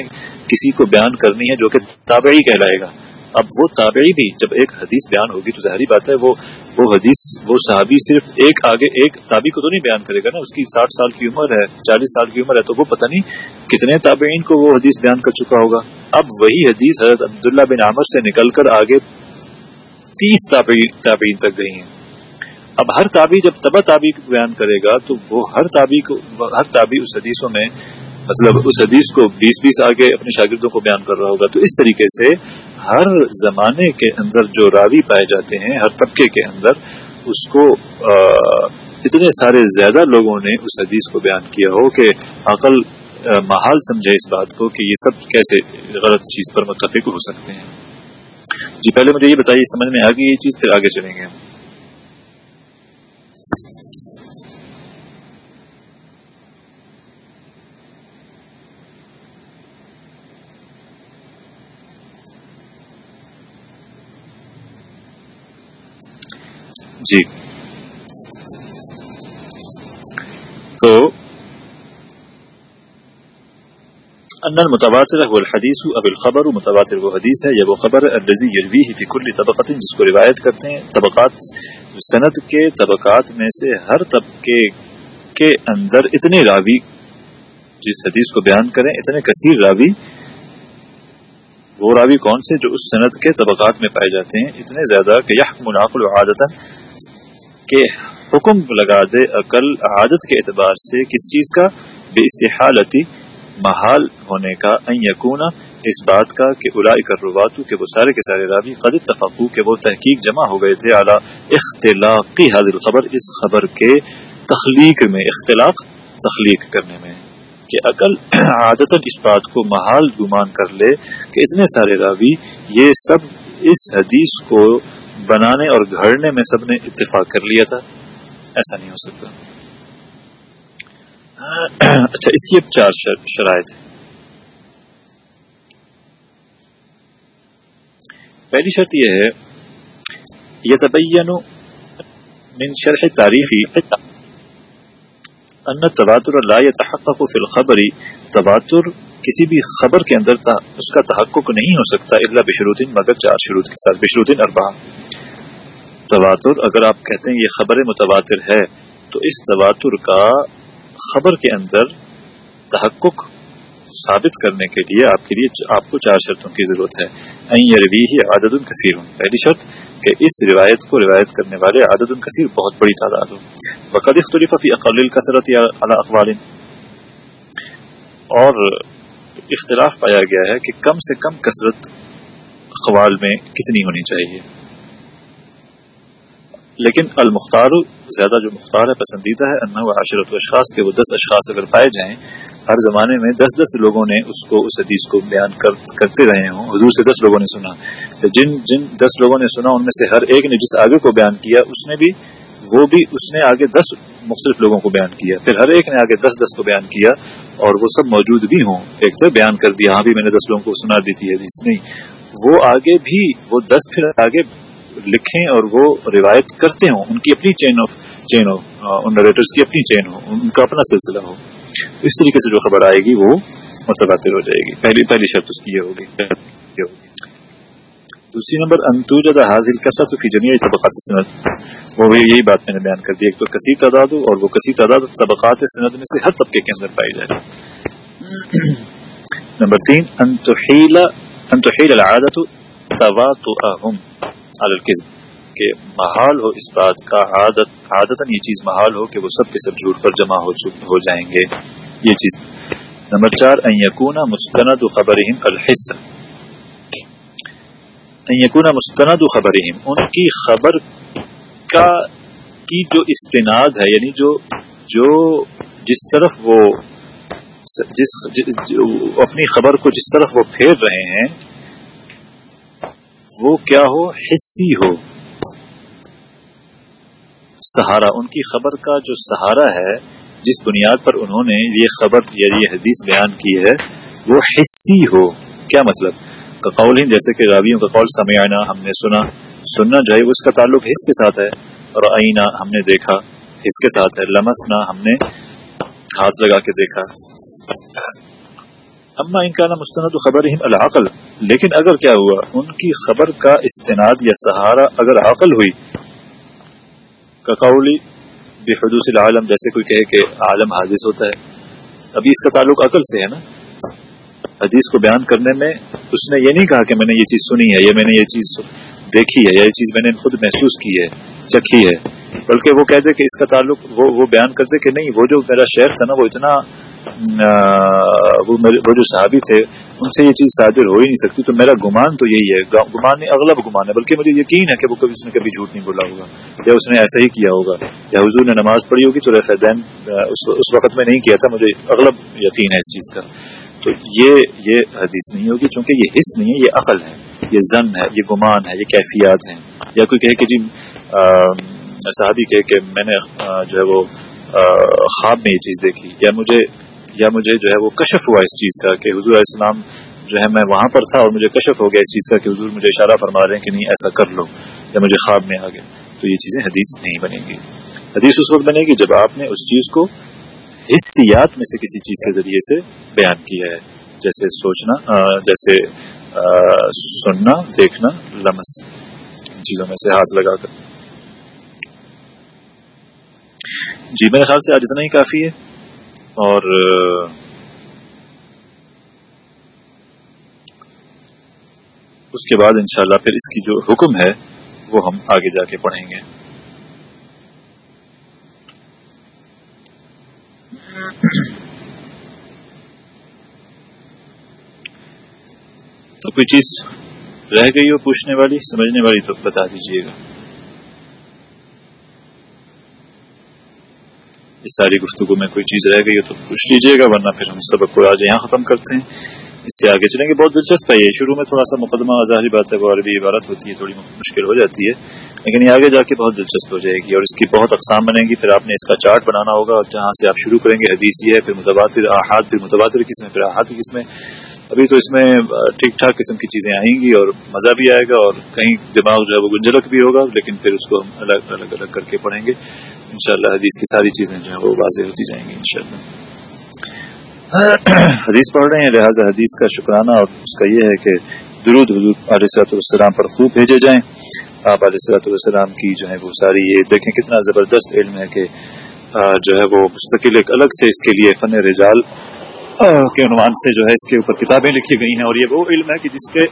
کسی کو بیان کرنی ہے جو کہ تابعی کہلائے گا۔ اب وہ تابعی بھی جب ایک حدیث بیان ہوگی تو ظاہری بات ہے، وہ وہ حدیث، وہ صحابی صرف ایک آگے ایک تابی کو تو نہیں بیان کرے گا نا، اس کی ساٹھ سال کی عمر ہے، چالیس سال کی عمر ہے، تو وہ پتہ نہیں کتنے تابعین کو وہ حدیث بیان کر چکا ہوگا۔ اب وہی حدیث حضرت عبداللہ بن عامر سے نکل کر آگے تیس تابعین تک گئی ہیں۔ اب ہر تابی جب تبا تابی بیان کرے گا تو وہ ہر تابی کو ہر تابی اس حدیثوں میں مطلب اس حدیث کو بیس بیس آگے اپنے شاگردوں کو بیان کر رہا ہوگا۔ تو اس طریقے سے ہر زمانے کے اندر جو راوی پائے جاتے ہیں، ہر طبقے کے اندر، اس کو اتنے سارے زیادہ لوگوں نے اس حدیث کو بیان کیا ہو کہ عقل محال سمجھے اس بات کو کہ یہ سب کیسے غلط چیز پر متفق ہو سکتے ہیں۔ جی پہلے مجھے یہ بتائیے، سمجھ میں آ گئی یہ چیز، پھر آگے چلیں گے ہم۔ جی۔ تو ان المتواتر هو الحدیث اب الخبر، متواتر وہ حدیث ہے یا وہ خبر الذي يرويه في كل طبقه جس کو روایت کرتے ہیں، طبقات، سند کے طبقات میں سے ہر طبقے کے اندر اتنے راوی، جس حدیث کو بیان کریں، اتنے کثیر راوی، وہ راوی کون سے جو اس صنعت کے طبقات میں پائے جاتے ہیں؟ اتنے زیادہ کہ یہ مناقل عادت کہ حکم لگا دے، عقل، عادت کے اعتبار سے کس چیز کا؟ بے استحالتی محال ہونے کا۔ این یقونا اس بات کا کہ الا کرواتو کہ وہ سارے کے سارے راوی قد تفقو کہ وہ تحقیق جمع ہو گئے تھے اعلیٰ اختلاقی حاضر خبر اس خبر کے تخلیق میں، اختلاق تخلیق کرنے میں، کہ عقل عادت اس بات کو محال گمان کر لے کہ اتنے سارے راوی، یہ سب اس حدیث کو بنانے اور گھڑنے میں سب نے اتفاق کر لیا تھا، ایسا نہیں ہو سکتا۔ اچھا اس کی اب چار شرائط ہیں۔ پہلی شرط یہ ہے یہ تبین من شرح تعریفی ان تباتر لا يتحقق في الخبر تباتر کسی بھی خبر کے اندر اس کا تحقق نہیں ہو سکتا اللہ بشروطین، مگر چار شروط کے ساتھ، بشروطین اربا تواتر، اگر آپ کہتے ہیں یہ خبر متواتر ہے، تو اس تواتر کا خبر کے اندر تحقق ثابت کرنے کے لیے آپ کے لیے آپ کو چار شرطوں کی ضرورت ہے۔ روی ہی عدد الکثیر ہوں پہلی شرط کہ اس روایت کو روایت کرنے والے عدد الکثیر بہت بڑی تعداد ہو۔ بقد اختلف فی اقل الکثرت یا اخبار اور اختلاف پایا گیا ہے کہ کم سے کم کثرت اخبال میں کتنی ہونی چاہیے۔ لیکن المختار زیادہ جو مختار ہے، پسندیدہ ہے انہ عشرت اشخاص کے وہ دس اشخاص اگر پائے جائیں، ہر زمانے میں دس دس لوگوں نے اس کو، اس حدیث کو بیان کر، کرتے رہے ہوں۔ حضور سے دس لوگوں نے سنا۔ جن جن دس لوگوں نے سنا، ان میں سے ہر ایک نے جس آگے کو بیان کیا، اس نے بھی وہ بھی اس نے آگے دس مختلف لوگوں کو بیان کیا، پھر ہر ایک نے آگے دس دس کو بیان کیا اور وہ سب موجود بھی ہوں۔ ایک تو بیان کر دیا ہاں بھی میں نے دس لوگوں کو سنا دی تھی، حدیث نہیں۔ وہ آگے بھی، وہ دس پھر آگے لکھیں اور وہ روایت کرتے ہوں، ان کی اپنی چین آف چین ہو ان نریٹرس کی اپنی چین ہو، ان کا اپنا سلسلہ ہو۔ اس طریقے سے جو خبر آئے گی وہ متبادر ہو جائے گی۔ پہلی پہلی شرط اس کی یہ ہوگی۔ دوسری نمبر انتوجد حاضر سب فی جمعی طبقات سند وہ یہی بات میں نے بیان کر دی ایک تو کثیر تعداد ہو اور وہ کثیر تعداد طبقات سند میں سے ہر طبقے کے اندر پائی جائے۔ نمبر تین انتحیل انتحیل العادت تواتؤہم کہ محال ہو اس بات کا عادت عادت یہ چیز محال ہو کہ وہ سب کے سب جھوٹ پر جمع ہو ہو جائیں گے یہ چیز۔ نمبر چار یقون مستند خبر الحص یقون مستند خبر ان کی خبر کا کی جو استناد ہے یعنی جو جو جس طرف وہ جس اپنی خبر کو جس طرف وہ پھیر رہے ہیں، وہ کیا ہو؟ حصی ہو۔ سہارا، ان کی خبر کا جو سہارا ہے، جس بنیاد پر انہوں نے یہ خبر یا یہ حدیث بیان کی ہے، وہ حصی ہو۔ کیا مطلب؟ قول ہی جیسے کہ راویوں کا قول سمیانہ ہم نے سنا۔ سننا جو ہے اس کا تعلق حص کے ساتھ ہے۔ اور آئینہ ہم نے دیکھا حص کے ساتھ ہے۔ لمسنا، ہم نے ہاتھ لگا کے دیکھا۔ اما ان کا مستند خبر العقل، لیکن اگر کیا ہوا، ان کی خبر کا استناد یا سہارا اگر عقل ہوئی کقولی بے حدوث العالم، جیسے کوئی کہے کہ عالم حادث ہوتا ہے۔ ابھی اس کا تعلق عقل سے ہے نا؟ حدیث کو بیان کرنے میں اس نے یہ نہیں کہا کہ میں نے یہ چیز سنی ہے یا میں نے یہ چیز دیکھی ہے یا یہ چیز میں نے خود محسوس کی ہے، چکھی ہے۔ بلکہ وہ کہتے کہ اس کا تعلق وہ وہ بیان کرتے کہ نہیں، وہ جو میرا شہر تھا نا، وہ اتنا وہ جو صحابی تھے، ان سے یہ چیز صادر ہو ہی نہیں سکتی۔ تو میرا گمان تو یہی ہے گمان نہیں، اغلب گمان ہے۔ بلکہ مجھے یقین ہے کہ وہ کبھی اس نے کبھی جھوٹ نہیں بولا ہوگا۔ یا اس نے ایسا ہی کیا ہوگا۔ یا حضور نے نماز پڑھی ہوگی تو رفیدین اس وقت میں نہیں کیا تھا۔ مجھے اغلب یقین ہے اس چیز کا۔ یہ یہ حدیث نہیں ہوگی چونکہ یہ حص نہیں ہے، یہ عقل ہے، یہ زن ہے، یہ گمان ہے، یہ کیفیات ہیں۔ یا کوئی کہے کہ جی صحابی کہے کہ میں نے جو ہے وہ خواب میں یہ چیز دیکھی۔ یا مجھے یا مجھے جو ہے وہ کشف ہوا اس چیز کا کہ حضور علیہ السلام جو ہے میں وہاں پر تھا اور مجھے کشف ہو گیا اس چیز کا کہ حضور مجھے اشارہ فرما رہے ہیں کہ نہیں، ایسا کر لو یا مجھے خواب میں آ گیا۔ تو یہ چیزیں حدیث نہیں بنے گی۔ حدیث اس وقت بنے گی جب آپ نے اس چیز کو حصیات میں سے کسی چیز کے ذریعے سے بیان کیا ہے۔ جیسے سوچنا جیسے سننا، دیکھنا، لمس، چیزوں میں سے ہاتھ لگا کر۔ جی میرے خیال سے آج اتنا ہی کافی ہے۔ اور اس کے بعد انشاءاللہ پھر اس کی جو حکم ہے، وہ ہم آگے جا کے پڑھیں گے۔ تو کوئی چیز رہ گئی ہو پوچھنے والی، سمجھنے والی تو بتا دیجیے گا۔ اس ساری گفتگو میں کوئی چیز رہ گئی ہے تو پوچھ لیجیے گا، ورنہ پھر ہم سبق کو آج یہاں ختم کرتے ہیں۔ اس سے آگے چلیں گے۔ بہت دلچسپ ہے یہ۔ شروع میں تھوڑا سا مقدمہ ظاہری بات ہے، وہ عربی عبارت ہوتی ہے، تھوڑی مشکل ہو جاتی ہے۔ لیکن یہ آگے جا کے بہت دلچسپ ہو جائے گی اور اس کی بہت اقسام بنے گی۔ پھر آپ نے اس کا چارٹ بنانا ہوگا اور جہاں سے آپ شروع کریں گے حدیثی ہے پھر متبادر احاد پھر متبادر قسم پھر احاد قسمیں۔ ابھی تو اس میں ٹھیک ٹھاک قسم کی چیزیں آئیں گی اور مزہ بھی آئے گا اور کہیں دماغ جو ہے وہ گنجلک بھی ہوگا، لیکن پھر اس کو ہم الگ الگ الگ کر کے پڑھیں گے۔ انشاءاللہ حدیث کی ساری چیزیں جو ہیں وہ واضح ہوتی جائیں گی، انشاءاللہ۔ حدیث پڑھ رہے ہیں، لہٰذا حدیث کا شکرانہ اور اس کا یہ ہے کہ درود حضور علیہ صلاحت السلام پر خوب بھیجے جائیں۔ آپ علیہ صلاحت السلام کی جو ہے وہ ساری، یہ دیکھیں کتنا زبردست علم ہے کہ جو ہے وہ مستقل ایک الگ سے اس کے لیے فن رجال کے عنوان سے جو ہے اس کے اوپر کتابیں لکھی گئی ہیں اور یہ وہ علم ہے کہ جس کے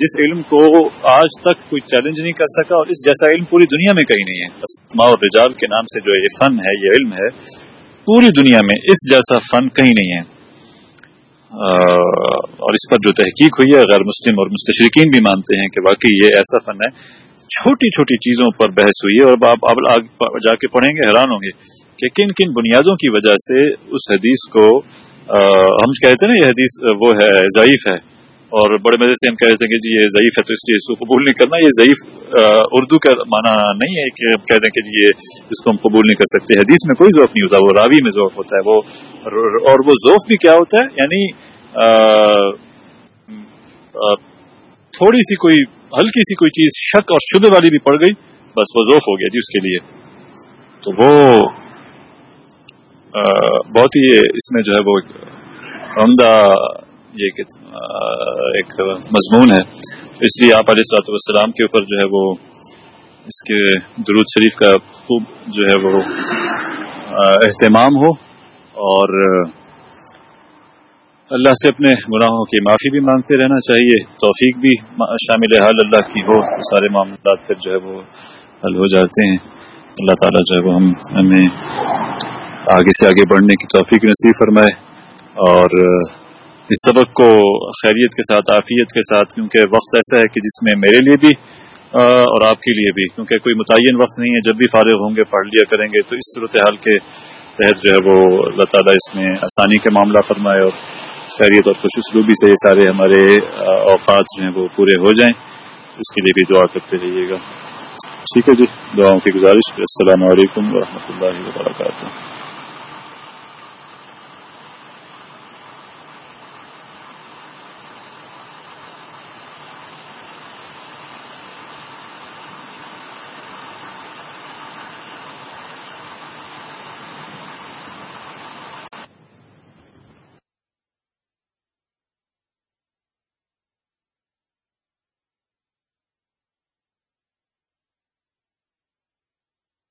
جس علم کو آج تک کوئی چیلنج نہیں کر سکا اور اس جیسا علم پوری دنیا میں کہیں نہیں ہے۔ اسماء اور رجال کے نام سے جو یہ فن ہے، یہ علم ہے، پوری دنیا میں اس جیسا فن کہیں نہیں ہے۔ اور اس پر جو تحقیق ہوئی ہے، غیر مسلم اور مستشرقین بھی مانتے ہیں کہ واقعی یہ ایسا فن ہے۔ چھوٹی چھوٹی چیزوں پر بحث ہوئی ہے اور آپ اب جا کے پڑھیں گے، حیران ہوں گے کہ کن کن بنیادوں کی وجہ سے اس حدیث کو ہم کہتے ہیں نا یہ حدیث، وہ ہے، ضعیف ہے۔ اور بڑے مزے سے ہم کہہ دیتے ہیں کہ جی یہ ضعیف ہے تو اس لیے اس کو قبول نہیں کرنا۔ یہ ضعیف اردو کا معنی نہیں ہے کہ ہم کہہ دیں کہ جی یہ اس کو ہم قبول نہیں کر سکتے۔ حدیث میں کوئی ذوف نہیں ہوتا، وہ راوی میں ذوف ہوتا ہے۔ وہ اور وہ ذوف بھی کیا ہوتا ہے؟ یعنی تھوڑی سی کوئی، ہلکی سی کوئی چیز، شک اور شبے والی بھی پڑ گئی، بس وہ ذوف ہو گیا جی اس کے لیے۔ تو وہ بہت ہی اس میں جو ہے وہ عمدہ یہ ایک مضمون ہے۔ اس لیے آپ علیہ صلاحت والسلام کے اوپر جو ہے وہ اس کے درود شریف کا خوب جو ہے وہ اہتمام ہو۔ اور اللہ سے اپنے گناہوں کی معافی بھی مانگتے رہنا چاہیے۔ توفیق بھی شامل حال اللہ کی ہو تو سارے معاملات پھر جو ہے وہ حل ہو جاتے ہیں۔ اللہ تعالیٰ جو ہے وہ ہم، ہمیں آگے سے آگے بڑھنے کی توفیق نصیب فرمائے اور اس سبق کو خیریت کے ساتھ، عافیت کے ساتھ، کیونکہ وقت ایسا ہے کہ جس میں میرے لیے بھی اور آپ کے لیے بھی، کیونکہ کوئی متعین وقت نہیں ہے، جب بھی فارغ ہوں گے، پڑھ لیا کریں گے، تو اس صورتحال کے تحت جو ہے وہ اللہ تعالیٰ اس میں آسانی کے معاملہ فرمائے اور خیریت اور خوش اسلوبی سے یہ سارے ہمارے اوقات جو ہیں وہ پورے ہو جائیں۔ اس کے لیے بھی دعا کرتے رہیے گا۔ ٹھیک ہے جی دعاؤں کی گزارش۔ السلام علیکم ورحمۃ اللہ وبرکاتہ۔